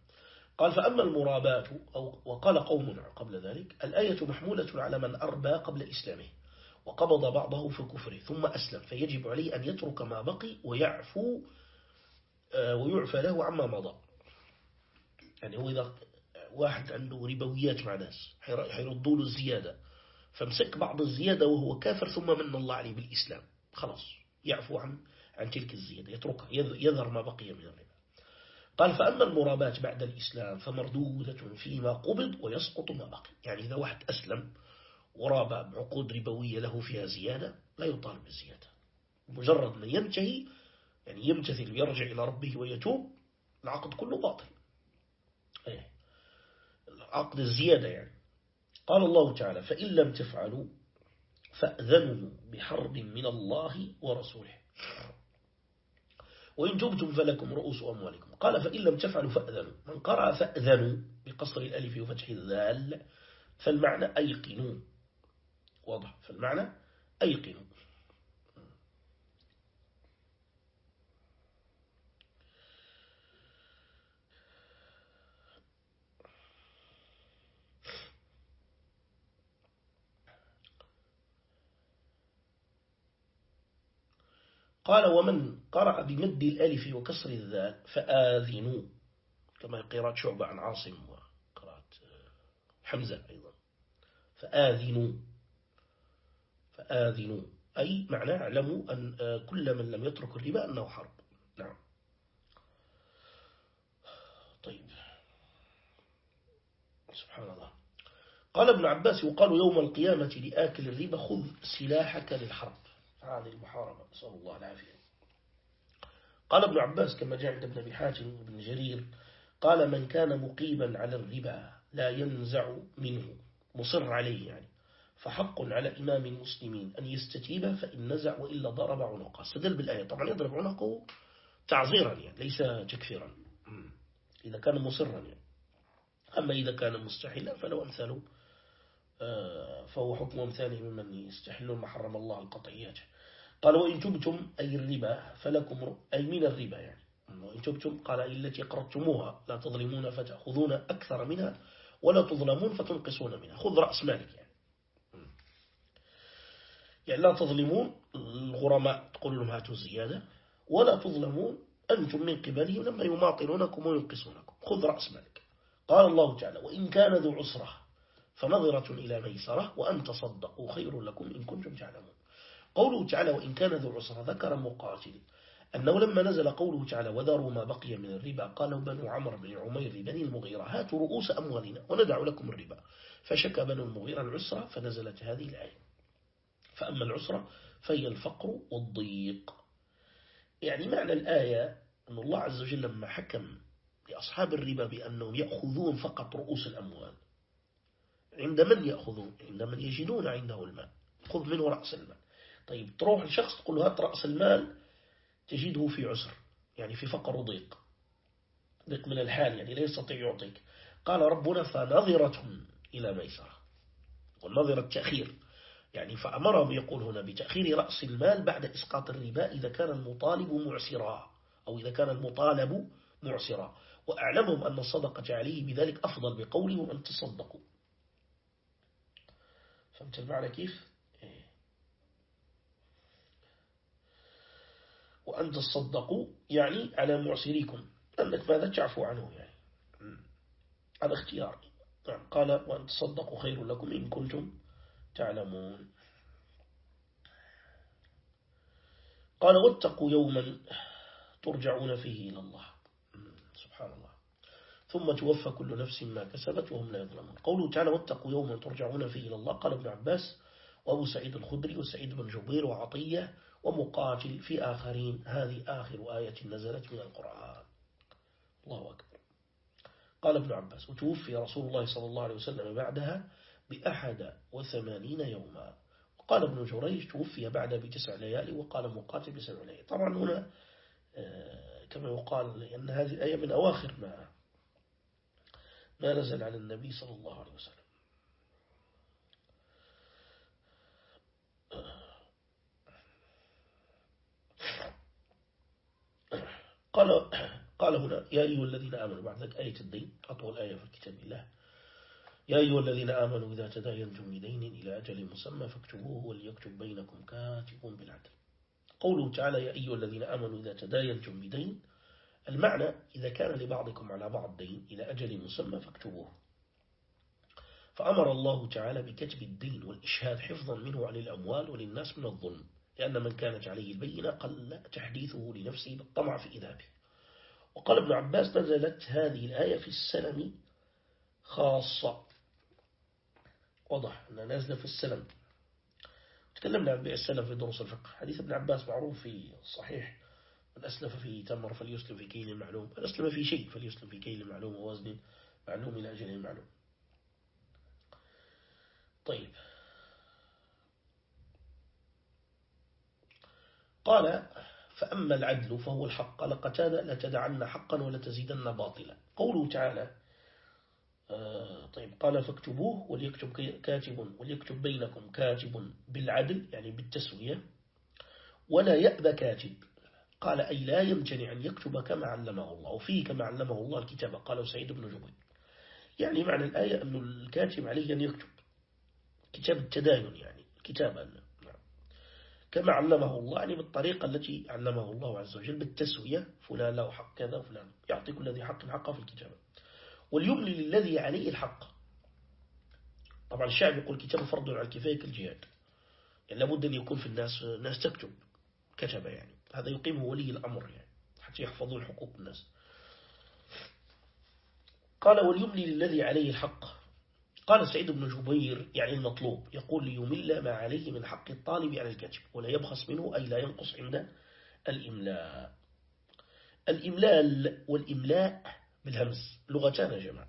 قال فأما المرابات أو وقال قوم قبل ذلك الآية محمولة على من أربى قبل إسلامه. وقبض بعضه في كفره ثم أسلم. فيجب عليه أن يترك ما بقي ويعفو آه، ويعفى له عما مضى. يعني هو إذا واحد عنده ربويات مع ناس حيردوا له الزيادة فامسك بعض الزيادة وهو كافر ثم من الله عليه بالإسلام. خلاص يعفو عن عن تلك الزيادة يتركها يذر ما بقي من الربا. قال فأما المرابات بعد الإسلام فمردودة فيما قبض ويسقط ما بقي. يعني إذا واحد أسلم ورابع بعقود ربوية له فيها زيادة لا يطالب بالزيادة مجرد ما ينتهي يعني يمتثل ويرجع إلى ربه ويتوب العقد كله باطل. إيه. عقد الزيادة يعني. قال الله تعالى فإن لم تفعلوا فأذنوا بحرب من الله ورسوله. وإن تبتم فلكم رؤوس أموالكم. قال فإن لم تفعلوا فأذنوا. من قرأ فأذنوا بقصر الألف وفتح الذال فالمعنى أيقنوا. واضح فالمعنى أيقنوا قال ومن قرأ بمد الألف وكسر الذال فآذنوا. كما قراءة شعبة عن عاصم وقراءة حمزة أيضا. فآذنوا. فآذنوا أي معنى اعلموا أن كل من لم يترك الربا أنه حرب. نعم. طيب. سبحان الله. قال ابن عباس يقال يوم القيامة لآكل الربا خذ سلاحك للحرب. هذه المحاربة. نسأل الله العافية. قال ابن عباس كما جاء عند ابن أبي حاتم بن جرير قال من كان مقيما على الربا لا ينزع منه مصر عليه يعني. فحق على إمام المسلمين أن يستتيب فإن نزع وإلا ضرب عنقه. استدل بالآية. طبعا يضرب عنقه تعذيرا يعني ليس تكفيرا. إذا كان مصرا يعني. أما إذا كان مستحيلا فلو أمثاله. آه، فهو حكم أمثاله ممن يستحلون ما حرم الله القطعيات. قال وإن تبتم أي الربا فلكم أي من الربا يعني. وإن تبتم قال أي التي قرضتموها لا تظلمون فتأخذون أكثر منها ولا تظلمون فتنقصون منها. خذ رأس مالك يعني. يعني لا تظلمون الغرماء تقول لهم هاتوا زيادة ولا تظلمون أنتم من قبلهم لما يماطلونكم وينقصونكم. خذ رأس مالك. قال الله تعالى وإن كان ذو عسرة فنظرة إلى ميسرة وأن تصدقوا خير لكم إن كنتم تعلمون. قوله تعالى وإن كان ذو عسرة ذكر مقاتل. أنه لما نزل قوله تعالى وذروا ما بقي من الربا قالوا بنو عمر بن عمير بني المغيرة هاتوا رؤوس أموالنا وندع لكم الربا. فشكى بنو المغيرة العسرة فنزلت هذه الآية. فأما العسرة فهي الفقر والضيق. يعني معنى الآية أن الله عز وجل لما حكم لأصحاب الربا بأنهم يأخذون فقط رؤوس الأموال عند من يأخذون؟ عند من يجدون عنده المال. خذ منه رأس المال. طيب تروح لشخص تقول هات رأس المال تجده في عسر يعني في فقر وضيق. ضيق من الحال يعني لا يستطيع يعطيك. قال ربنا فنظرة إلى ميسرة والنظرة التأخير يعني فأمرهم يقول هنا بتأخير رأس المال بعد إسقاط الربا إذا كان المطالب معسرا أو إذا كان المطالب معسرا. وأعلمهم أن الصدقة عليه بذلك أفضل بقولهم أن تصدقوا. فهمت المعنى كيف؟ إيه. وأن تصدقوا يعني على معسريكم. أنك ماذا تعفو عنه يعني؟ هذا اختيار نعم. قال وأن تصدقوا خير لكم إن كنتم تعلمون. قال واتقوا يوما ترجعون فيه إلى الله. سبحان الله. ثم توفى كل نفس ما كسبت وهم لا يظلمون. قوله تعالى واتقوا يوما ترجعون فيه إلى الله. قال ابن عباس وأبو سعيد الخدري وسعيد بن جبير وعطية ومقاتل في آخرين. هذه آخر آية نزلت من القرآن. الله أكبر. قال ابن عباس وتوفي رسول الله صلى الله عليه وسلم بعدها بأحد وثمانين يوما. وقال ابن جريج توفي بعد بتسع ليالي وقال مقاتل بسبع ليالي. طبعا هنا آه، كما يقال أن هذه الآية من أواخر ما ما نزل على النبي صلى الله عليه وسلم. قال قال هنا يا أيها الذين آمنوا بعد ذلك آية الدين أطول آية في كتاب الله. يا أيها الذين آمنوا إذا تداينتم بدين إلى أجل مسمى فاكتبوه وليكتب بينكم كاتب بالعدل. قوله تعالى يا أيها الذين آمنوا إذا تداينتم بدين المعنى إذا كان لبعضكم على بعض دين إلى أجل مسمى فاكتبوه. فأمر الله تعالى بكتب الدين والإشهاد حفظا منه عن الأموال وللناس من الظلم لأن من كانت عليه البينة قل تحديثه لنفسه بالطمع في إذابه. وقال ابن عباس نزلت هذه الآية في السلم خاصة واضح أنها نازلة في السلم. تكلمنا عن بيع السلم في دروس الفقه. حديث ابن عباس معروف في صحيح. من أسلف في تمر فليسلم في كيل معلوم. من أسلم في شيء فليسلم في كيل معلوم ووزن معلوم إلى أجل معلوم. طيب. قال فأما العدل فهو الحق. لقتاد لتدعن حقا ولتزيدن باطلا. قوله تعالى طيب قال فاكتبوه وليكتب كاتب وليكتب بينكم كاتب بالعدل يعني بالتسوية. ولا يأبى كاتب. قال أي لا يمتنع أن يكتب كما علمه الله وفيه كما علمه الله الكتابة قال سعيد بن جبير. يعني معنى الآية أن الكاتب عليه أن يكتب. كتاب التداين يعني كتابا. نعم. كما علمه الله يعني بالطريقة التي علمه الله عز وجل بالتسوية. فلان له حق كذا وفلان يعطي كل ذي حق حقه في الكتابة وليملي للذي عليه الحق. طبعا الشعب يقول كتاب فرض على الكفاية كالجهاد يعني لابد أن يكون في الناس ناس تكتب كتب يعني. هذا يقيمه ولي الأمر يعني حتى يحفظون حقوق الناس. قال وليملي للذي عليه الحق. قال سعيد بن جبير يعني المطلوب يقول ليمل ما عليه من حق الطالب على الكتب ولا يبخس منه أي لا ينقص عند الإملاء. الإملال والإملاء بالهمس. لغتان يا جماعة.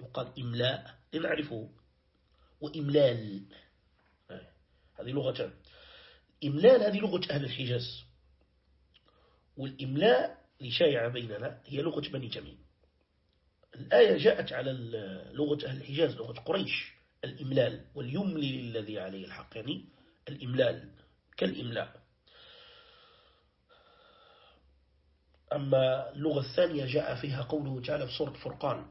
يقال إملاء لنعرفه وإملال. هذه لغتان إملال هذه لغة أهل الحجاز. والإملاء لشايع بيننا هي لغة بني تميم. الآية جاءت على لغة أهل الحجاز لغة قريش. الإملال. واليملي للذي عليه الحق. يعني الإملال. كالإملاء. أما اللغة الثانية جاء فيها قوله تعالى في سورة فرقان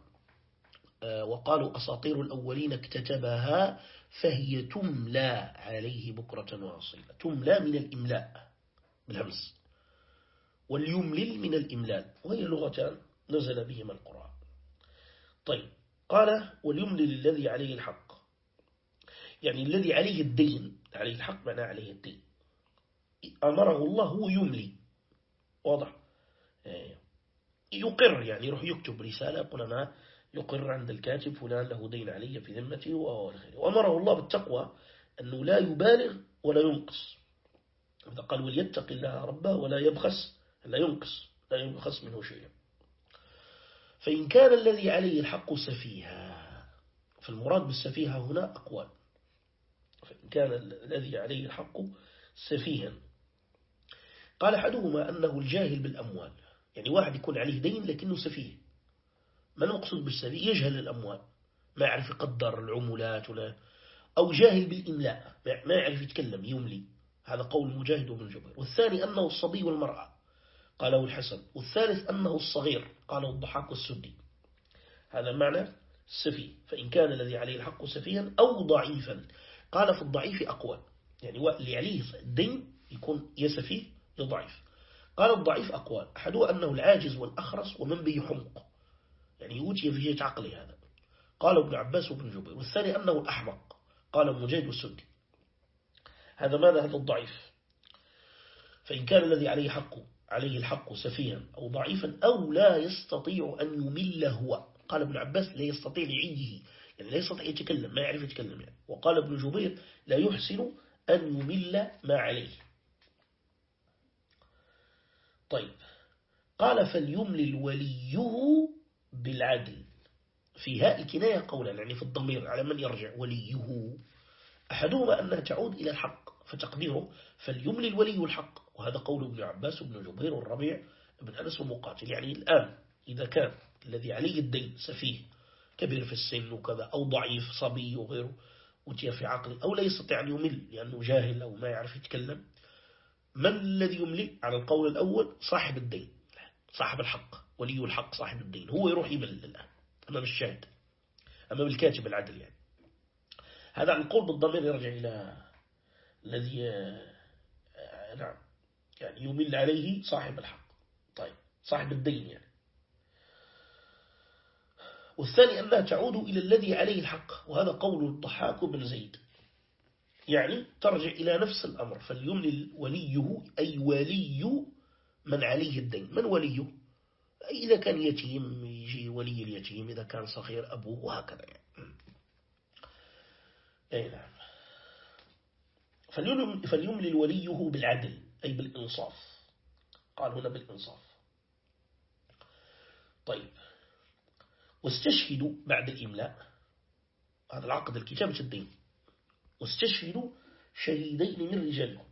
آه، وقالوا أساطير الأولين اكتتبها فهي تملى عليه بكرة وأصيلة تملى من الإملاء بالهمس واليملل من الإملال وهي لغتان نزل بهما القرآن طيب قال وليملل الذي عليه الحق يعني الذي عليه الدين عليه الحق معناه عليه الدين أمره الله هو يملي واضح. يقر يعني يروح يكتب رسالة يقول أنا يقر عند الكاتب فلان له دين علي في ذمته وأمره الله بالتقوى أنه لا يبالغ ولا ينقص. إذا قال وليتق الله ربه ولا يبخس لا ينقص لا ينقص منه شيء فإن كان الذي عليه الحق سفيها فالمراد بالسفيها هنا أقوال. فإن كان الذي عليه الحق سفيها. قال أحدهما أنه الجاهل بالأموال. يعني واحد يكون عليه دين لكنه سفيه. ما نقصد بالسفيه؟ يجهل الأموال. ما يعرف يقدر العمولات ولا أو جاهل بالإملاء. ما يعرف يتكلم يملي. هذا قول مجاهد وابن جبر والثاني أنه الصبي والمرأة. قاله الحسن. والثالث أنه الصغير. قاله الضحاك والسدي. هذا معنى السفي فإن كان الذي عليه الحق سفيا أو ضعيفا. قال في الضعيف أقوى. يعني اللي عليه الدين يكون يسفي يضعف قال الضعيف أقوال. أحدها أنه العاجز والأخرس ومن به حمق. يعني يوتي في جهة عقله هذا. قال ابن عباس وابن جبير. والثاني أنه الأحمق. قال مجاهد والسدي هذا ماذا هذا الضعيف. فإن كان الذي عليه حق عليه الحق سفيها أو ضعيفا أو لا يستطيع أن يمل هو. قال ابن عباس لا يستطيع لعيه. يعني لا يستطيع يتكلم ما يعرف يتكلم يعني. وقال ابن جبير لا يحسن أن يمل ما عليه. طيب. قال فليملل وليه بالعدل. في هاء الكناية قولا يعني في الضمير على من يرجع وليه. أحدهما أنها تعود إلى الحق فتقديره فليملل ولي الحق. وهذا قول ابن عباس وابن جبير والربيع ابن أنس ومقاتل. يعني الآن إذا كان الذي عليه الدين سفيه كبير في السن وكذا أو ضعيف صبي وغيره وتي في عقله أو لا يستطيع أن يمل لأنه جاهل أو ما يعرف يتكلم من الذي يملي على القول الأول صاحب الدين؟ صاحب الحق ولي الحق صاحب الدين. هو يروح يمل الآن أمام الشاهد أمام الكاتب العدل يعني. هذا القول بالضمير يرجع إلى الذي آه، نعم يعني يمل عليه صاحب الحق. طيب صاحب الدين يعني. والثاني أنها تعود إلى الذي عليه الحق وهذا قول الضحاك بن زيد. يعني ترجع إلى نفس الأمر. فليملل وليه أي ولي من عليه الدين. من وليه؟ إذا كان يتيم يجي ولي اليتيم. إذا كان صغير أبوه وهكذا يعني. أي نعم. فليملل وليه بالعدل أي بالإنصاف. قال هنا بالإنصاف. طيب. واستشهدوا بعد الإملاء. هذا العقد الكتابة الدين. واستشهدوا شهيدين من رجالكم.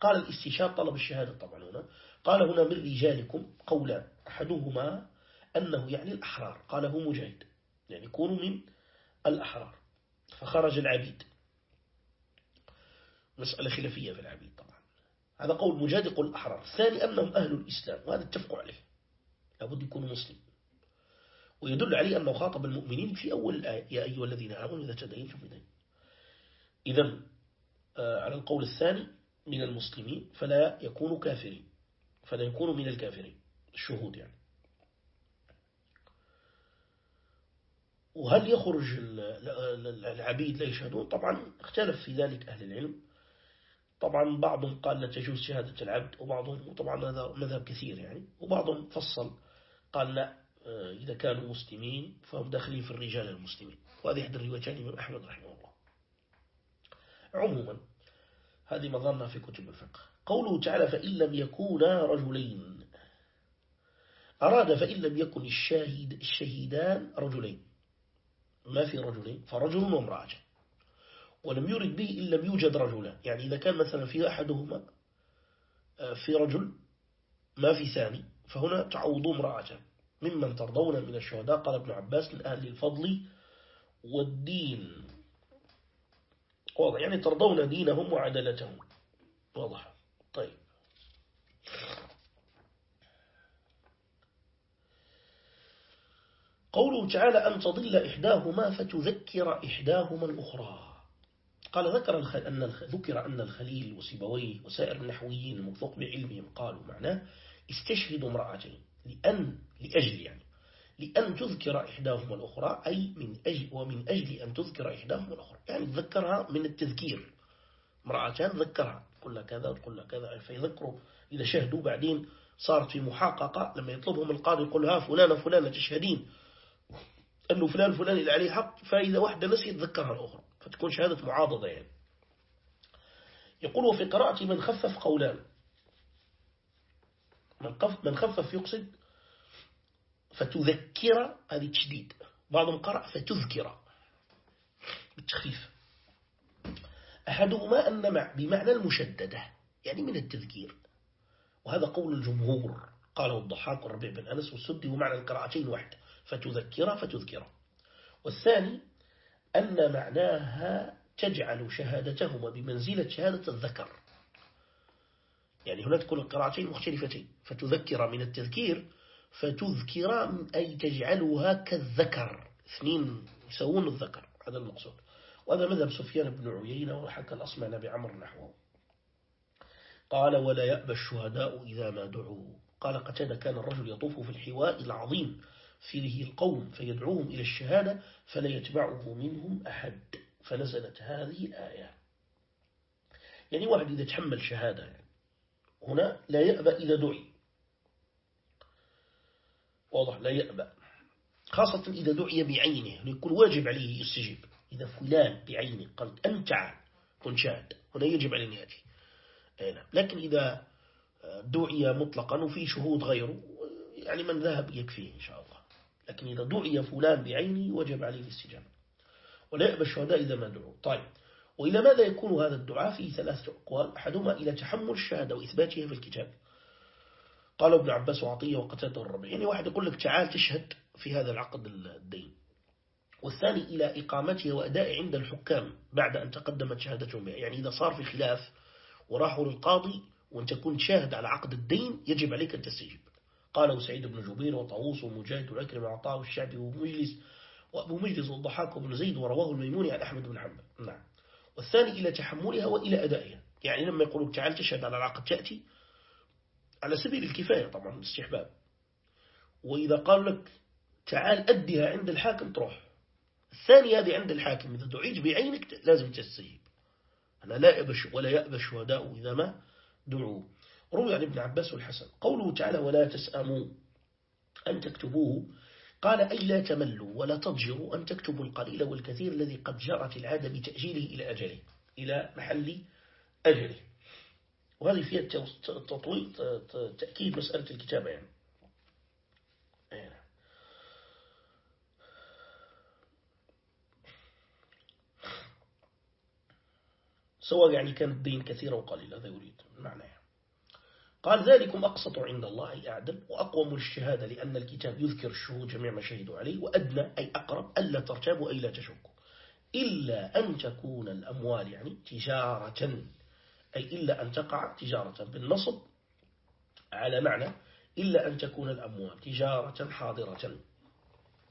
قال الاستشهاد طلب الشهادة طبعا هنا. قال هنا من رجالكم قولا أحدهما أنه يعني الأحرار. قاله مجاهد. يعني كونوا من الأحرار. فخرج العبيد. مسألة خلافية في العبيد طبعا. هذا قول مجاهد يقول الأحرار. الثاني أنهم أهل الإسلام. وهذا اتفقوا عليه. لابد يكونوا مسلم. ويدل عليه أنه خاطب المؤمنين في أول الآية. يا أيها الذين آمنوا إذا تدينتم بدين إذا آه، على القول الثاني من المسلمين فلا يكونوا كافرين. فلا يكونوا من الكافرين. الشهود يعني. وهل يخرج العبيد لا يشهدون؟ طبعا اختلف في ذلك أهل العلم. طبعا بعضهم قال لا تجوز شهادة العبد وبعضهم وطبعا هذا مذهب كثير يعني. وبعضهم فصل قال لا آه، إذا كانوا مسلمين فهم داخلين في الرجال المسلمين. وهذه إحدى الروايتين من أحمد رحمه عموما. هذه مظنة في كتب الفقه. قوله تعالى فإن لم يكونا رجلين. أراد فإن لم يكن الشاهد الشهيدان رجلين. ما في رجلين؟ فرجل وامرأة. ولم يرد به إن لم يوجد رجلا. يعني إذا كان مثلا في أحدهما آه، في رجل ما في ثاني فهنا تعوض امرأة. ممن ترضون من الشهداء قال ابن عباس من أهل الفضل والدين. واضح. يعني ترضون دينهم وعدلتهم واضح. طيب. قوله تعالى أن تضل إحداهما فتذكر إحداهما الأخرى. قال ذكر أن ذكر أن الخليل وسيبويه وسائر النحويين الموثوق بعلمهم قالوا معناه استشهدوا امرأتين لأن لأجل يعني. لأن تذكر إحداهما الأخرى أي من أجل ومن أجل أن تذكر إحداهما الأخرى. يعني تذكرها من التذكير. امرأتان ذكرها تقول كذا وتقول لها كذا فيذكروا. إذا شهدوا بعدين صارت في محققة لما يطلبهم القاضي يقول ها فلانة فلانة تشهدين. أنه فلان فلان اللي عليه حق فإذا واحدة نسيت ذكرها الأخرى فتكون شهادة معاضدة يعني. يقول وفي قراءة من خفف قولان. من خفف يقصد فتذكر هذه تشديد بعضهم قرأ فتذكر. بالتخفيف. أحدهما أن مع بمعنى المشددة يعني من التذكير. وهذا قول الجمهور. قاله الضحاك والربيع بن أنس والسدي ومعنى القراءتين واحد. فتذكر فتذكر. والثاني أن معناها تجعل شهادتهما بمنزلة شهادة الذكر. يعني هنا تكون القراءتين مختلفتين. فتذكر من التذكير فتذكر أي تجعلها كالذكر. اثنين يسوون الذكر هذا المقصود. وهذا مذهب سفيان بن عيينة وحكى الأصمع نبي عمر نحوه. قال ولا يأبى الشهداء إذا ما دعوا. قال قتادة كان الرجل يطوف في الحواء العظيم فيه القوم فيدعوهم إلى الشهادة فلا يتبعه منهم أحد. فنزلت هذه الآية. يعني واحد إذا تحمل شهادة هنا لا يأبى إذا دعي. واضح لا يأبى. خاصة إذا دعي بعينه يكون واجب عليه يستجيب. إذا فلان بعينه قال أنت تعال كن شاهد هنا يجب عليه يأتي نعم. لكن إذا دعي مطلقا وفي شهود غيره يعني من ذهب يكفيه إن شاء الله. لكن إذا دعي فلان بعينه وجب عليه الاستجابة. ولا يأبى الشهداء إذا ما دعوا. طيب وإلى ماذا يكون هذا الدعاء؟ فيه ثلاثة أقوال أحدهما إلى تحمل الشهادة وإثباتها في الكتاب. قال ابن عباس وعطية وقتادة الربع يعني واحد يقول لك تعال تشهد في هذا العقد الدين. والثاني إلى إقامته وأداء عند الحكام بعد أن تقدمت شهادتهم. يعني إذا صار في خلاف وراحوا للقاضي وأنت كنت شاهد على عقد الدين يجب عليك أن تستجيب. قاله سعيد بن جبير وطاووس ومجاهد والأكرم وعطاء والشعبي ومجلس وأبو مجلس والضحاك وابن زيد ورواه الميموني عن أحمد بن حنبل. نعم. والثاني إلى تحملها وإلى أدائها. يعني لما يقولوا تعال تشهد على العقد تأتي على سبيل الكفاية طبعا الاستحباب. وإذا قال لك تعال أديها عند الحاكم تروح. الثانية هذه عند الحاكم إذا دعيت بعينك لازم تستجيب أنا لا يأبش ولا يأبى الشهداء إذا ما دعوا روي عن ابن عباس والحسن. قوله تعالى ولا تسأموا أن تكتبوه. قال أي لا تملوا ولا تضجروا أن تكتبوا القليل والكثير الذي قد جرت العادة بتأجيله إلى أجله إلى محل أجله. وهذه فيها تطويل تأكيد مسألة الكتابة يعني. سواء يعني كان الدين كثير أو قليل هذا يريد معناه. قال ذلكم أقسط عند الله أعدل وأقوم للشهادة لأن الكتاب يذكر الشهود جميع ما شهدوا عليه وأدنى أي أقرب ألا ترتابوا أي لا تشكوا. إلا أن تكون الأموال يعني تجارة. أي إلا أن تقع تجارة بالنصب على معنى إلا أن تكون الأموال تجارة حاضرة.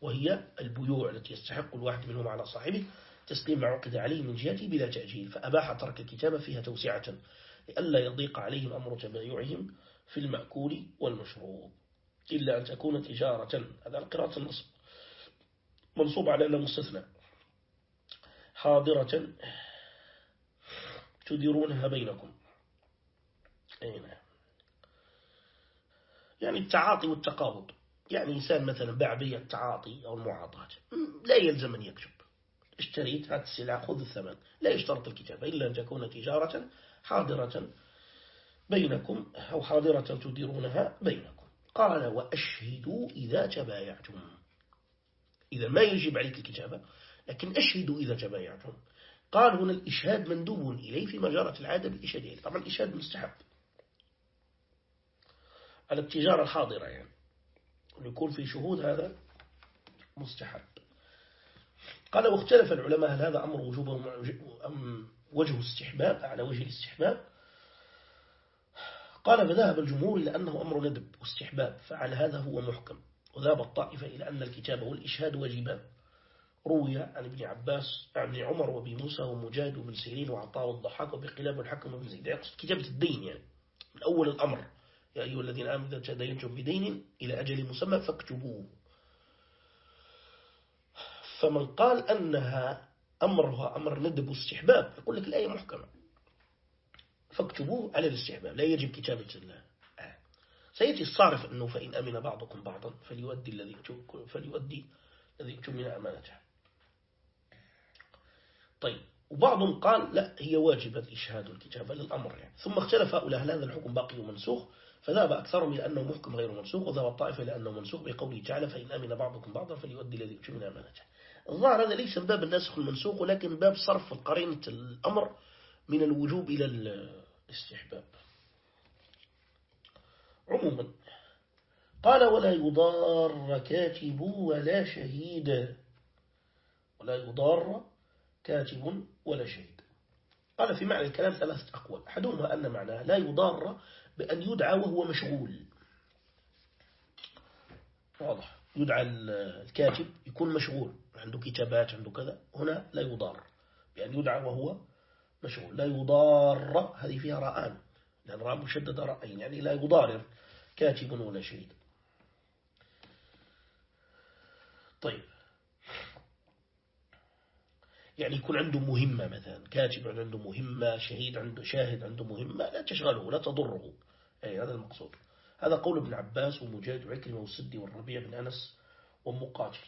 وهي البيوع التي يستحق الواحد منهم على صاحبه تسليم ما عقد عليه من جهته بلا تأجيل. فأباح ترك الكتابة فيها توسعة لئلا يضيق عليهم أمر تبايعهم في المأكول والمشروب. إلا أن تكون تجارة هذا القراءة النصب منصوب على أنه مستثنى. حاضرة. تديرونها بينكم. أين نعم. يعني التعاطي والتقابض. يعني إنسان مثلا باع بيع التعاطي أو المعاطاة لا يلزم أن يكتب. اشتريت هذه السلعة خذ الثمن. لا يشترط الكتابة إلا أن تكون تجارة حاضرة بينكم أو حاضرة تديرونها بينكم. قال وأشهدوا إذا تبايعتم. إذا ما يجب عليك الكتابة لكن أشهدوا إذا تبايعتم. قال هنا الإشهاد مندوب إليه فيما جرت العادة بالإشهاد طبعا الإشهاد مستحب. على التجارة الحاضرة يعني. يكون في شهود هذا مستحب. قال واختلف العلماء هل هذا أمر وجوبه أم وجه استحباب على وجه الاستحباب. قال فذهب الجمهور إلى أنه أمر ندب واستحباب فعلى هذا هو محكم. وذهب الطائفة إلى أن الكتاب والإشهاد واجبان. روي عن ابن عباس عن عمر وأبي موسى ومجاهد وابن سيرين وعطاء والضحاك وبقلاب والحكم وابن زيد. يقصد كتابة الدين يعني. من أول الأمر. يا أيها الذين آمنوا إذا تدينتم بدين إلى أجل مسمى فاكتبوه. فمن قال أنها أمرها أمر ندب واستحباب يقول لك الآية محكمة. فاكتبوه على الاستحباب. لا يجب كتابة الله. سيأتي الصارف أنه فإن أمن بعضكم بعضا فليؤدي الذي فليؤدي الذي اؤتمن أمانته. طيب. وبعضهم قال لا هي واجبة إشهاد الكتابة للأمر يعني. ثم اختلف هؤلاء هل هذا الحكم باقي ومنسوخ فذهب أكثرهم إلى أنه محكم غير منسوخ وذهب الطائفة إلى أنه منسوخ بقوله تعالى فإن أمن بعضكم بعضا فليؤدي الذي اؤتمن أمانته. الظاهر هذا ليس من باب الناسخ والمنسوخ ولكن باب صرف قرينة الأمر من الوجوب إلى الاستحباب. عموما قال ولا يضار كاتب ولا شهيد. ولا يضار كاتب ولا شهيد. قال في معنى الكلام ثلاثة أقوال. أحدهما أن معناه لا يضار بأن يدعى وهو مشغول. واضح. يدعى الكاتب يكون مشغول. عنده كتابات عنده كذا. هنا لا يضار بأن يدعى وهو مشغول. لا يضار. هذه فيها راءان لأن راء مشدد رأين يعني لا يضارر كاتب ولا شهيد. طيب. يعني يكون عنده مهمة مثلا كاتب عنده مهمة شهيد عنده شاهد عنده مهمة لا تشغله لا تضره. أي هذا المقصود. هذا قول ابن عباس ومجاهد وعكرمة والسدي والربيع بن أنس ومقاتل.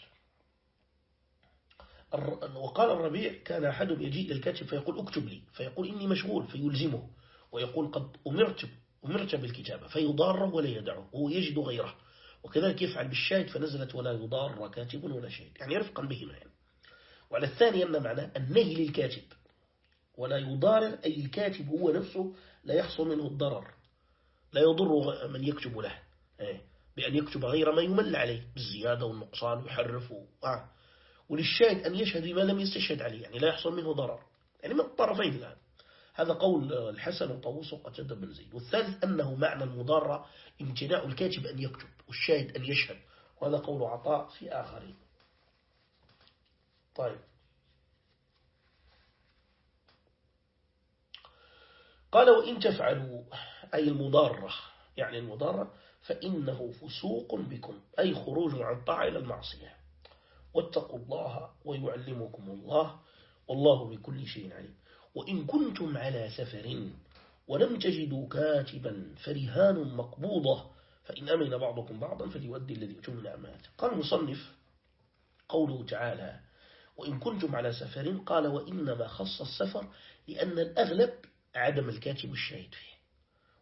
وقال الربيع كان أحدهم يجيء للكاتب فيقول اكتب لي فيقول إني مشغول فيلزمه ويقول قد أمرت, أمرت بالكتابة فيضاره ولا يدعه وهو يجد غيره. وكذلك يفعل بالشاهد فنزلت ولا يضار كاتب ولا شاهد. يعني رفقا بهما يعني. وعلى الثاني أن معناه النهي للكاتب. ولا يضارر أي الكاتب هو نفسه لا يحصل منه الضرر. لا يضر من يكتب له. إيه، بأن يكتب غير ما يمل عليه. بالزيادة والنقصان ويحرف آه. وللشاهد أن يشهد بما لم يستشهد عليه. يعني لا يحصل منه ضرر. يعني من الطرفين الآن. هذا قول الحسن وطاووس وقتادة بن زيد. والثالث أنه معنى المضارة امتناع الكاتب أن يكتب والشاهد أن يشهد. وهذا قول عطاء في آخرين. طيب. قال وإن تفعلوا أي المضارة يعني المضارة فإنه فسوق بكم أي خروج عن طاعة إلى المعصية. واتقوا الله ويعلمكم الله والله بكل شيء عليم. وإن كنتم على سفر ولم تجدوا كاتبا فرهان مقبوضة فإن أمن بعضكم بعضا فليؤدي الذي من أمانته. قال المصنف قوله تعالى وإن كنتم على سفر قال وإنما خص السفر لأن الأغلب عدم الكاتب الشاهد فيه.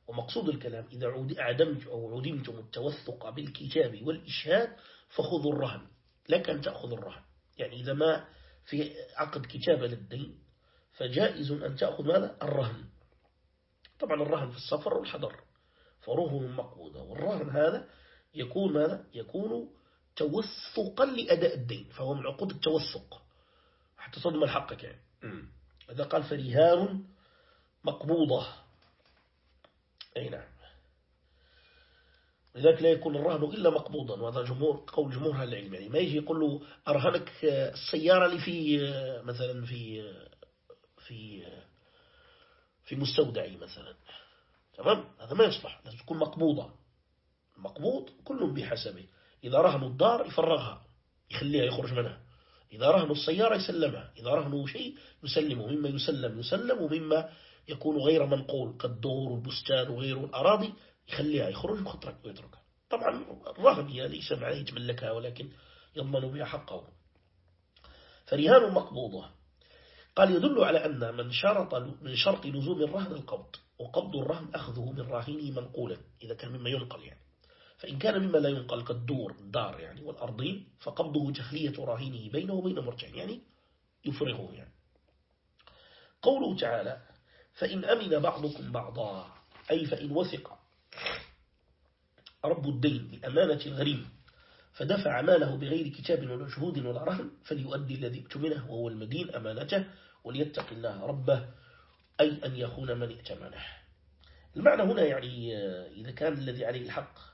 ومقصود الكلام إذا عدمت أو عدمتم التوثق بالكتاب والإشهاد فخذوا الرهن. لك أن تأخذ الرهن. يعني إذا ما في عقد كتابة للدين فجائز أن تأخذ ماذا؟ الرهن. طبعا الرهن في السفر والحضر. فرهن مقبوضة. والرهن هذا يكون ماذا؟ يكون توثقا لأداء الدين فهو من عقود التوثق. حتى تضمن حقك يعني. إذا قال فرهان مقبوضة. أي نعم. لذلك لا يكون الرهن إلا مقبوضا وهذا جمهور قول جمهور العلم يعني. ما يجي يقول له أرهنك السيارة اللي في مثلا في في في مستودعي مثلا. تمام؟ هذا ما يصلح لازم تكون مقبوضة. مقبوض كل بحسبه. إذا رهنوا الدار يفرغها يخليها يخرج منها. إذا رهنوا السيارة يسلمها. إذا رهنوا شيء يسلمه. مما يسلم يسلم ومما يكون غير منقول كالدور والبستان وغيره الأراضي يخليها يخرج ويتركها. طبعا الرهن ليس معناه يتملكها ولكن يضمن بها حقه. فرهان مقبوضة. قال يدل على أن من شرط من شرط لزوم الرهن القبض وقبض الرهن أخذه من راهنه منقولا إذا كان مما ينقل يعني. فإن كان مما لا ينقل كالدور الدار يعني والأرضين فقبضه تخلية راهنه بينه وبين مرجع يعني يفرغه يعني. قوله تعالى فإن أمن بعضكم بعضا أي فإن وثق رب الدين بأمانة الغريم فدفع ماله بغير كتاب ولا شهود ولا رهن فليؤدي الذي اؤتمنه وهو المدين أمانته وليتق الله ربه أي أن يخون من ائتمنه. المعنى هنا يعني إذا كان الذي عليه الحق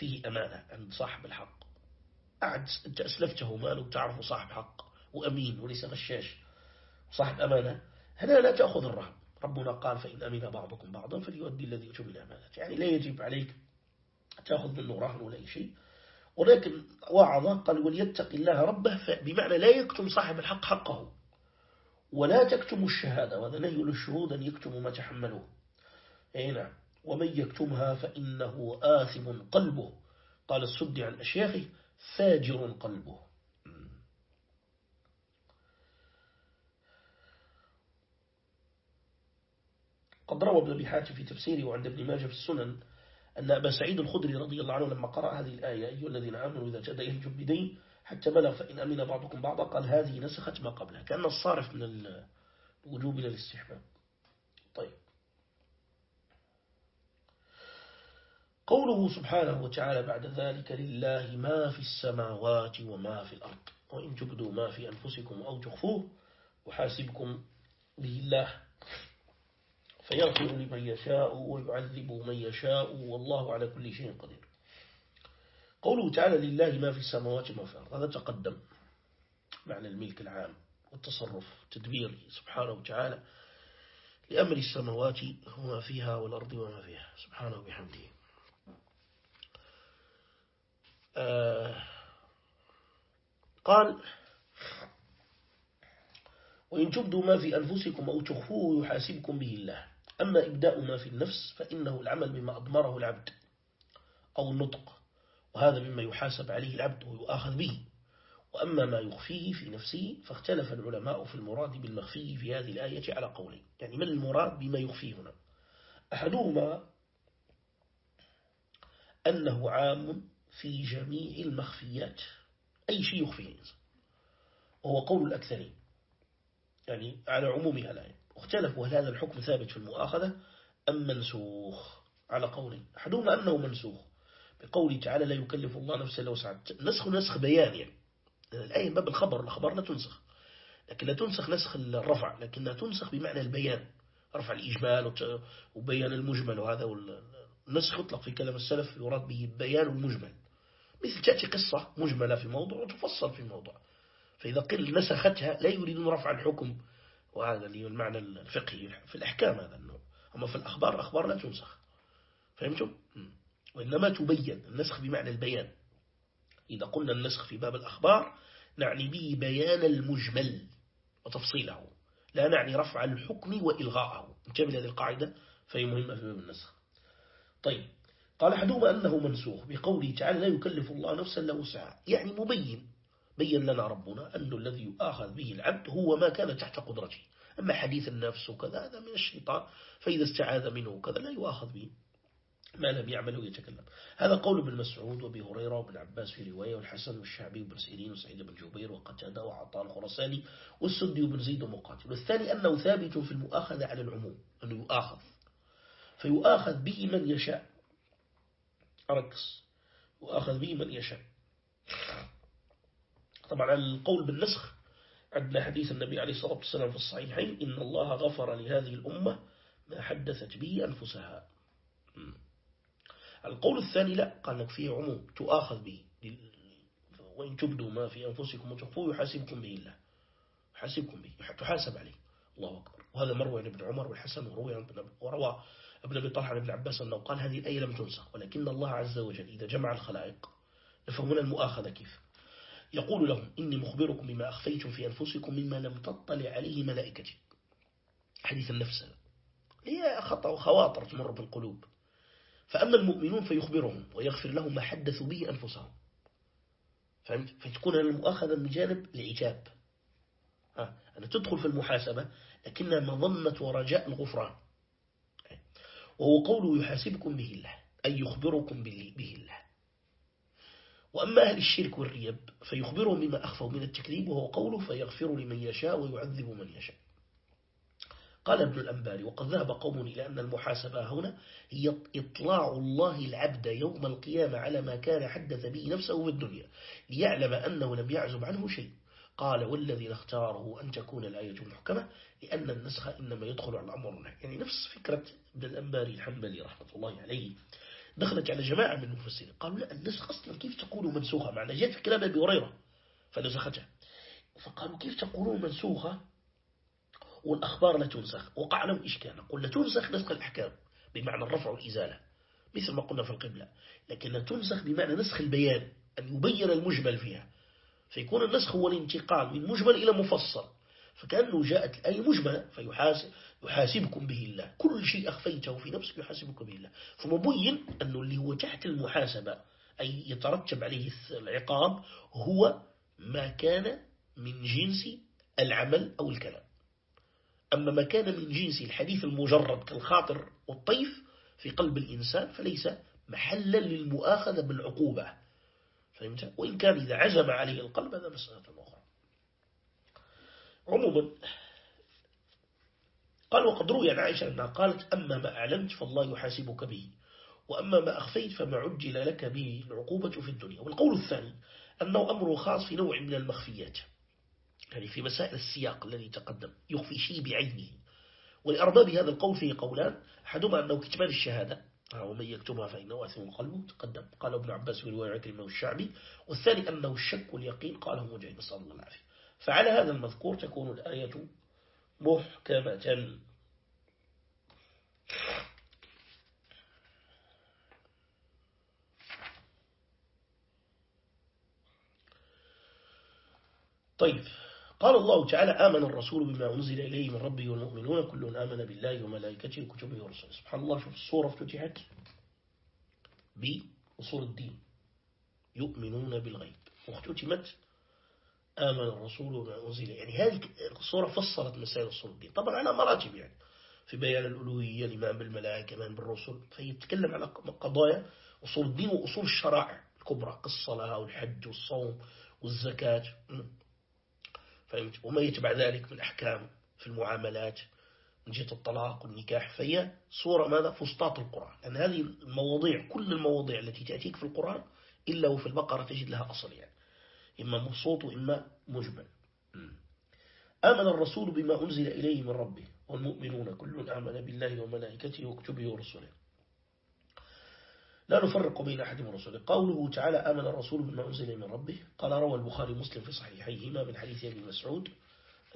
فيه أمانة عند صاحب الحق. أعد أنت أسلفته ماله وتعرف صاحب حق وأمين وليس غشاش. صاحب أمانة هنا لا تأخذ الرهن ربنا قال فإن أمن بعضكم بعضا فليؤدي الذي يؤتمن أمانة يعني لا يجب عليك تأخذ منه رهن ولا شيء. ولكن وعظ قال وليتق الله ربه بمعنى لا يكتم صاحب الحق حقه. ولا تكتم الشهادة وهذا نهي للشهود أن يكتموا ما تحملوه. أي نعم. ومن يكتمها فإنه آثم قلبه. قال السد عن أشياخه فاجر قلبه. قد روى ابن أبي حاتم في تفسيره وعند ابن ماجه في السنن أن أبا سعيد الخدري رضي الله عنه لما قرأ هذه الآية أيها الذين آمنوا إذا جاء إليكم بدين حتى بلغ فإن أمن بعضكم بعضا قال هذه نسخت ما قبلها. كأن الصارف من الوجوب إلى الاستحباب طيب قوله سبحانه وتعالى بعد ذلك لله ما في السماوات وما في الأرض. وإن تبدوا ما في أنفسكم أو تخفوه وحاسبكم به الله فيغفر لمن يشاء ويعذب من يشاء والله على كل شيء قدير. قوله تعالى لله ما في السماوات وما في الأرض هذا تقدم معنى الملك العام والتصرف تدبير سبحانه وتعالى لأمر السماوات وما فيها والأرض وما فيها. سبحانه وبحمده آه قال وإن تبدوا ما في أنفسكم أو تخفوه يحاسبكم به الله. أما إبداء ما في النفس فإنه العمل بما أضمره العبد أو النطق وهذا مما يحاسب عليه العبد ويؤاخذ به. وأما ما يخفيه في نفسه فاختلف العلماء في المراد بالمخفي في هذه الآية على قولين. يعني من المراد بما يخفيه هنا؟ أحدهما أنه عام في جميع المخفيات. أي شيء يخفيه الإنسان. وهو قول الأكثرين. يعني على عمومها الآية واختلفوا هل هذا الحكم ثابت في المؤاخذة؟ أم منسوخ؟ على قولين أحدهما أنه منسوخ. بقوله تعالى لا يكلف الله نفسا لو سعد نسخ نسخ بيان يعني. الآية باب الخبر. الخبر لا تنسخ. لكن لا تنسخ نسخ الرفع. لكنها تنسخ بمعنى البيان. رفع الإجمال وبيان المجمل وهذا. النسخ يطلق في كلام السلف يراد به بيان المجمل. مثل تأتي قصة مجملة في موضوع وتفصل في موضوع فإذا قل نسختها لا يريدون رفع الحكم وهذا اللي المعنى الفقهي في الأحكام هذا النوع. أما في الأخبار أخبار لا تنسخ. فهمتم؟ وإنما تبين النسخ بمعنى البيان. إذا قلنا النسخ في باب الأخبار نعني به بيان المجمل وتفصيله لا نعني رفع الحكم وإلغاءه. انتبه هذه القاعدة فهي مهمة في باب النسخ. طيب. قال أحدهما أنه منسوخ بقوله تعالى لا يكلف الله نفسا لا وسعها. يعني مبين بين لنا ربنا أن الذي يؤاخذ به العبد هو ما كان تحت قدرته. أما حديث النفس وكذا هذا من الشيطان فإذا استعاذ منه وكذا لا يؤاخذ به. ما لم يعمله يتكلم هذا قول ابن مسعود وأبي هريرة وابن عباس في رواية والحسن والشعبي وابن سيرين وسعيد بن جبير وقتادة وعطاء الخرساني والسدي وابن زيد ومقاتل. والثاني أنه ثابت في المؤاخذة على العموم أنه يؤاخذ. فيؤاخذ به من يشاء. أركز يؤاخذ به من يشاء. طبعا القول بالنسخ عندنا حديث النبي عليه الصلاة والسلام في الصحيحين إن الله غفر لهذه الأمة ما حدثت به أنفسها. القول الثاني لا قال لك فيه عموم تؤاخذ به. وإن تبدوا ما في أنفسكم وتخفوه يحاسبكم به الله. يحاسبكم به تحاسب عليه. الله أكبر. وهذا مروي عن ابن عمر والحسن وروي عن ابن وروى ابن أبي طلحة بن عباس أنه قال هذه الآية لم تنسخ ولكن الله عز وجل إذا جمع الخلائق يفهمون المؤاخذة كيف. يقول لهم إني مخبركم بما أخفيتم في أنفسكم مما لم تطلع عليه ملائكتي. حديث النفس. هي خطأ وخواطر تمر بالقلوب. فأما المؤمنون فيخبرهم ويغفر لهم ما حدثوا به أنفسهم. فهمت؟ فتكون المؤاخذة من جانب العجاب أنا تدخل في المحاسبة لكنها مظنة ورجاء الغفران وهو قوله يحاسبكم به الله أي يخبركم به الله. وأما أهل الشرك والريب فيخبرهم بما أخفوا من التكذيب وهو قوله فيغفر لمن يشاء ويعذب من يشاء. قال ابن الأنباري وقد ذهب قوم إلى أن المحاسبة هنا هي إطلاع الله العبد يوم القيامة على ما كان حدث به نفسه في الدنيا ليعلم أنه لم يعزب عنه شيء. قال والذي اختاره أن تكون الآية محكمة لأن النسخ إنما يدخل على الأمر يعني نفس فكرة ابن الأنباري الحنبلي رحمة الله عليه. دخلت على جماعة من المفسرين قالوا لا النسخ أصلا كيف تقول منسوخة؟ معنا جاءت في كلام أبي هريرة فنسختها. فقالوا كيف تقولون منسوخة؟ والأخبار لا تنسخ. وقع لهم إشكال. نقول لا تنسخ نسخ الأحكام بمعنى الرفع والإزالة مثل ما قلنا في القبلة. لكن لا تنسخ بمعنى نسخ البيان أن يبين المجمل فيها. فيكون النسخ هو الانتقال من مجمل إلى مفصل. فكأنه جاءت الآية مجملة فيحاسب يحاسبكم به الله. كل شيء أخفيته في نفسك يحاسبكم به الله. فمبين أنه اللي هو تحت المحاسبة أي يترتب عليه العقاب هو ما كان من جنس العمل أو الكلام. أما ما كان من جنس الحديث المجرد كالخاطر والطيف في قلب الإنسان فليس محلا للمؤاخذة بالعقوبة. فهمت؟ وإن كان إذا عزم عليه القلب هذا مسألة أخرى. عموما قال وقد روي عن عائشة أنها قالت أما ما أعلنت فالله يحاسبك به وأما ما أخفيت فما عجل لك به العقوبة في الدنيا. والقول الثاني أنه أمر خاص في نوع من المخفيات. يعني في مسائل السياق الذي تقدم يخفي شيء بعينه. ولأرباب هذا القول فيه قولان أحدهما أنه كتمان الشهادة ومن يكتبها فإنه أثم قلبه تقدم. قال ابن عباس في رواية عكرمة والشعبي والثاني أنه الشك واليقين قاله مجاهد نسأل الله العافية فعلى هذا المذكور تكون الآية محكمة. طيب. قال الله تعالى آمن الرسول بما أنزل إليه من ربه والمؤمنون كل آمن بالله وملائكته وكتبه ورسله. سبحان الله شوف الصورة افتتحت بأصول الدين. يؤمنون بالغيب. واختتمت آمن الرسول بما أنزل. يعني هذه الصورة فصلت مسائل أصول الدين. طبعا على مراتب يعني. في بيان الألوهية الإيمان بالملائكة الإيمان بالرسل. فيتكلم على قضايا أصول الدين وأصول الشرائع الكبرى. كالصلاة والحج والصوم والزكاة. وما يتبع ذلك من أحكام في المعاملات. من جهة الطلاق والنكاح فهي صورة ماذا؟ فسطاط القرآن. لأن هذه المواضيع كل المواضيع التي تأتيك في القرآن إلا وفي البقرة تجد لها أصل يعني. إما مبسوط وإما مجمل آمن الرسول بما أنزل إليه من ربه والمؤمنون كل آمن بالله وملائكته وكتبه ورسله. لا نفرق بين أحد من رسوله قوله تعالى آمن الرسول بما أنزل من ربه. قال روى البخاري مسلم في صحيحيهما من حديث أبي مسعود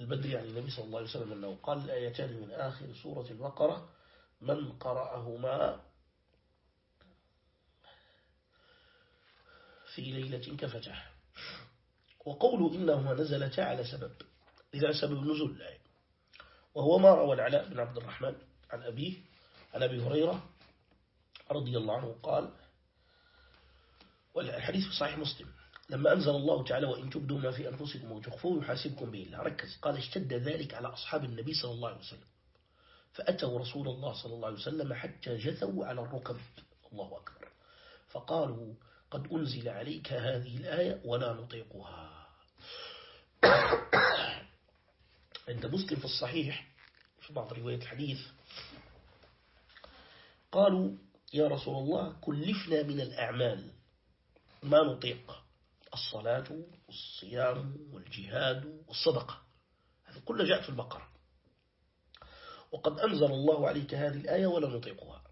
البدري عن النبي صلى الله عليه وسلم أنه قال الآيتان من آخر سورة البقرة. من قرأهما في ليلة كفتح وقوله إنهما نزلتا على سبب إذا سبب نزول الآية وهو ما روى العلاء بن عبد الرحمن عن أبيه عن أبي هريرة رضي الله عنه قال والحديث في صحيح مسلم لما أنزل الله تعالى وإن تبدوا ما في أنفسكم وتخفوه يحاسبكم به. الله ركز. قال اشتد ذلك على أصحاب النبي صلى الله عليه وسلم. فأتوا رسول الله صلى الله عليه وسلم حتى جثوا على الركب. الله أكبر. فقالوا قد أنزل عليك هذه الآية ولا نطيقها. عند مسلم في الصحيح في بعض رواية الحديث قالوا يا رسول الله كلفنا من الأعمال. ما نطيق. الصلاة والصيام والجهاد والصدقة. هذا كله جاء في البقرة. وقد أنزل الله عليك هذه الآية ولا نطيقها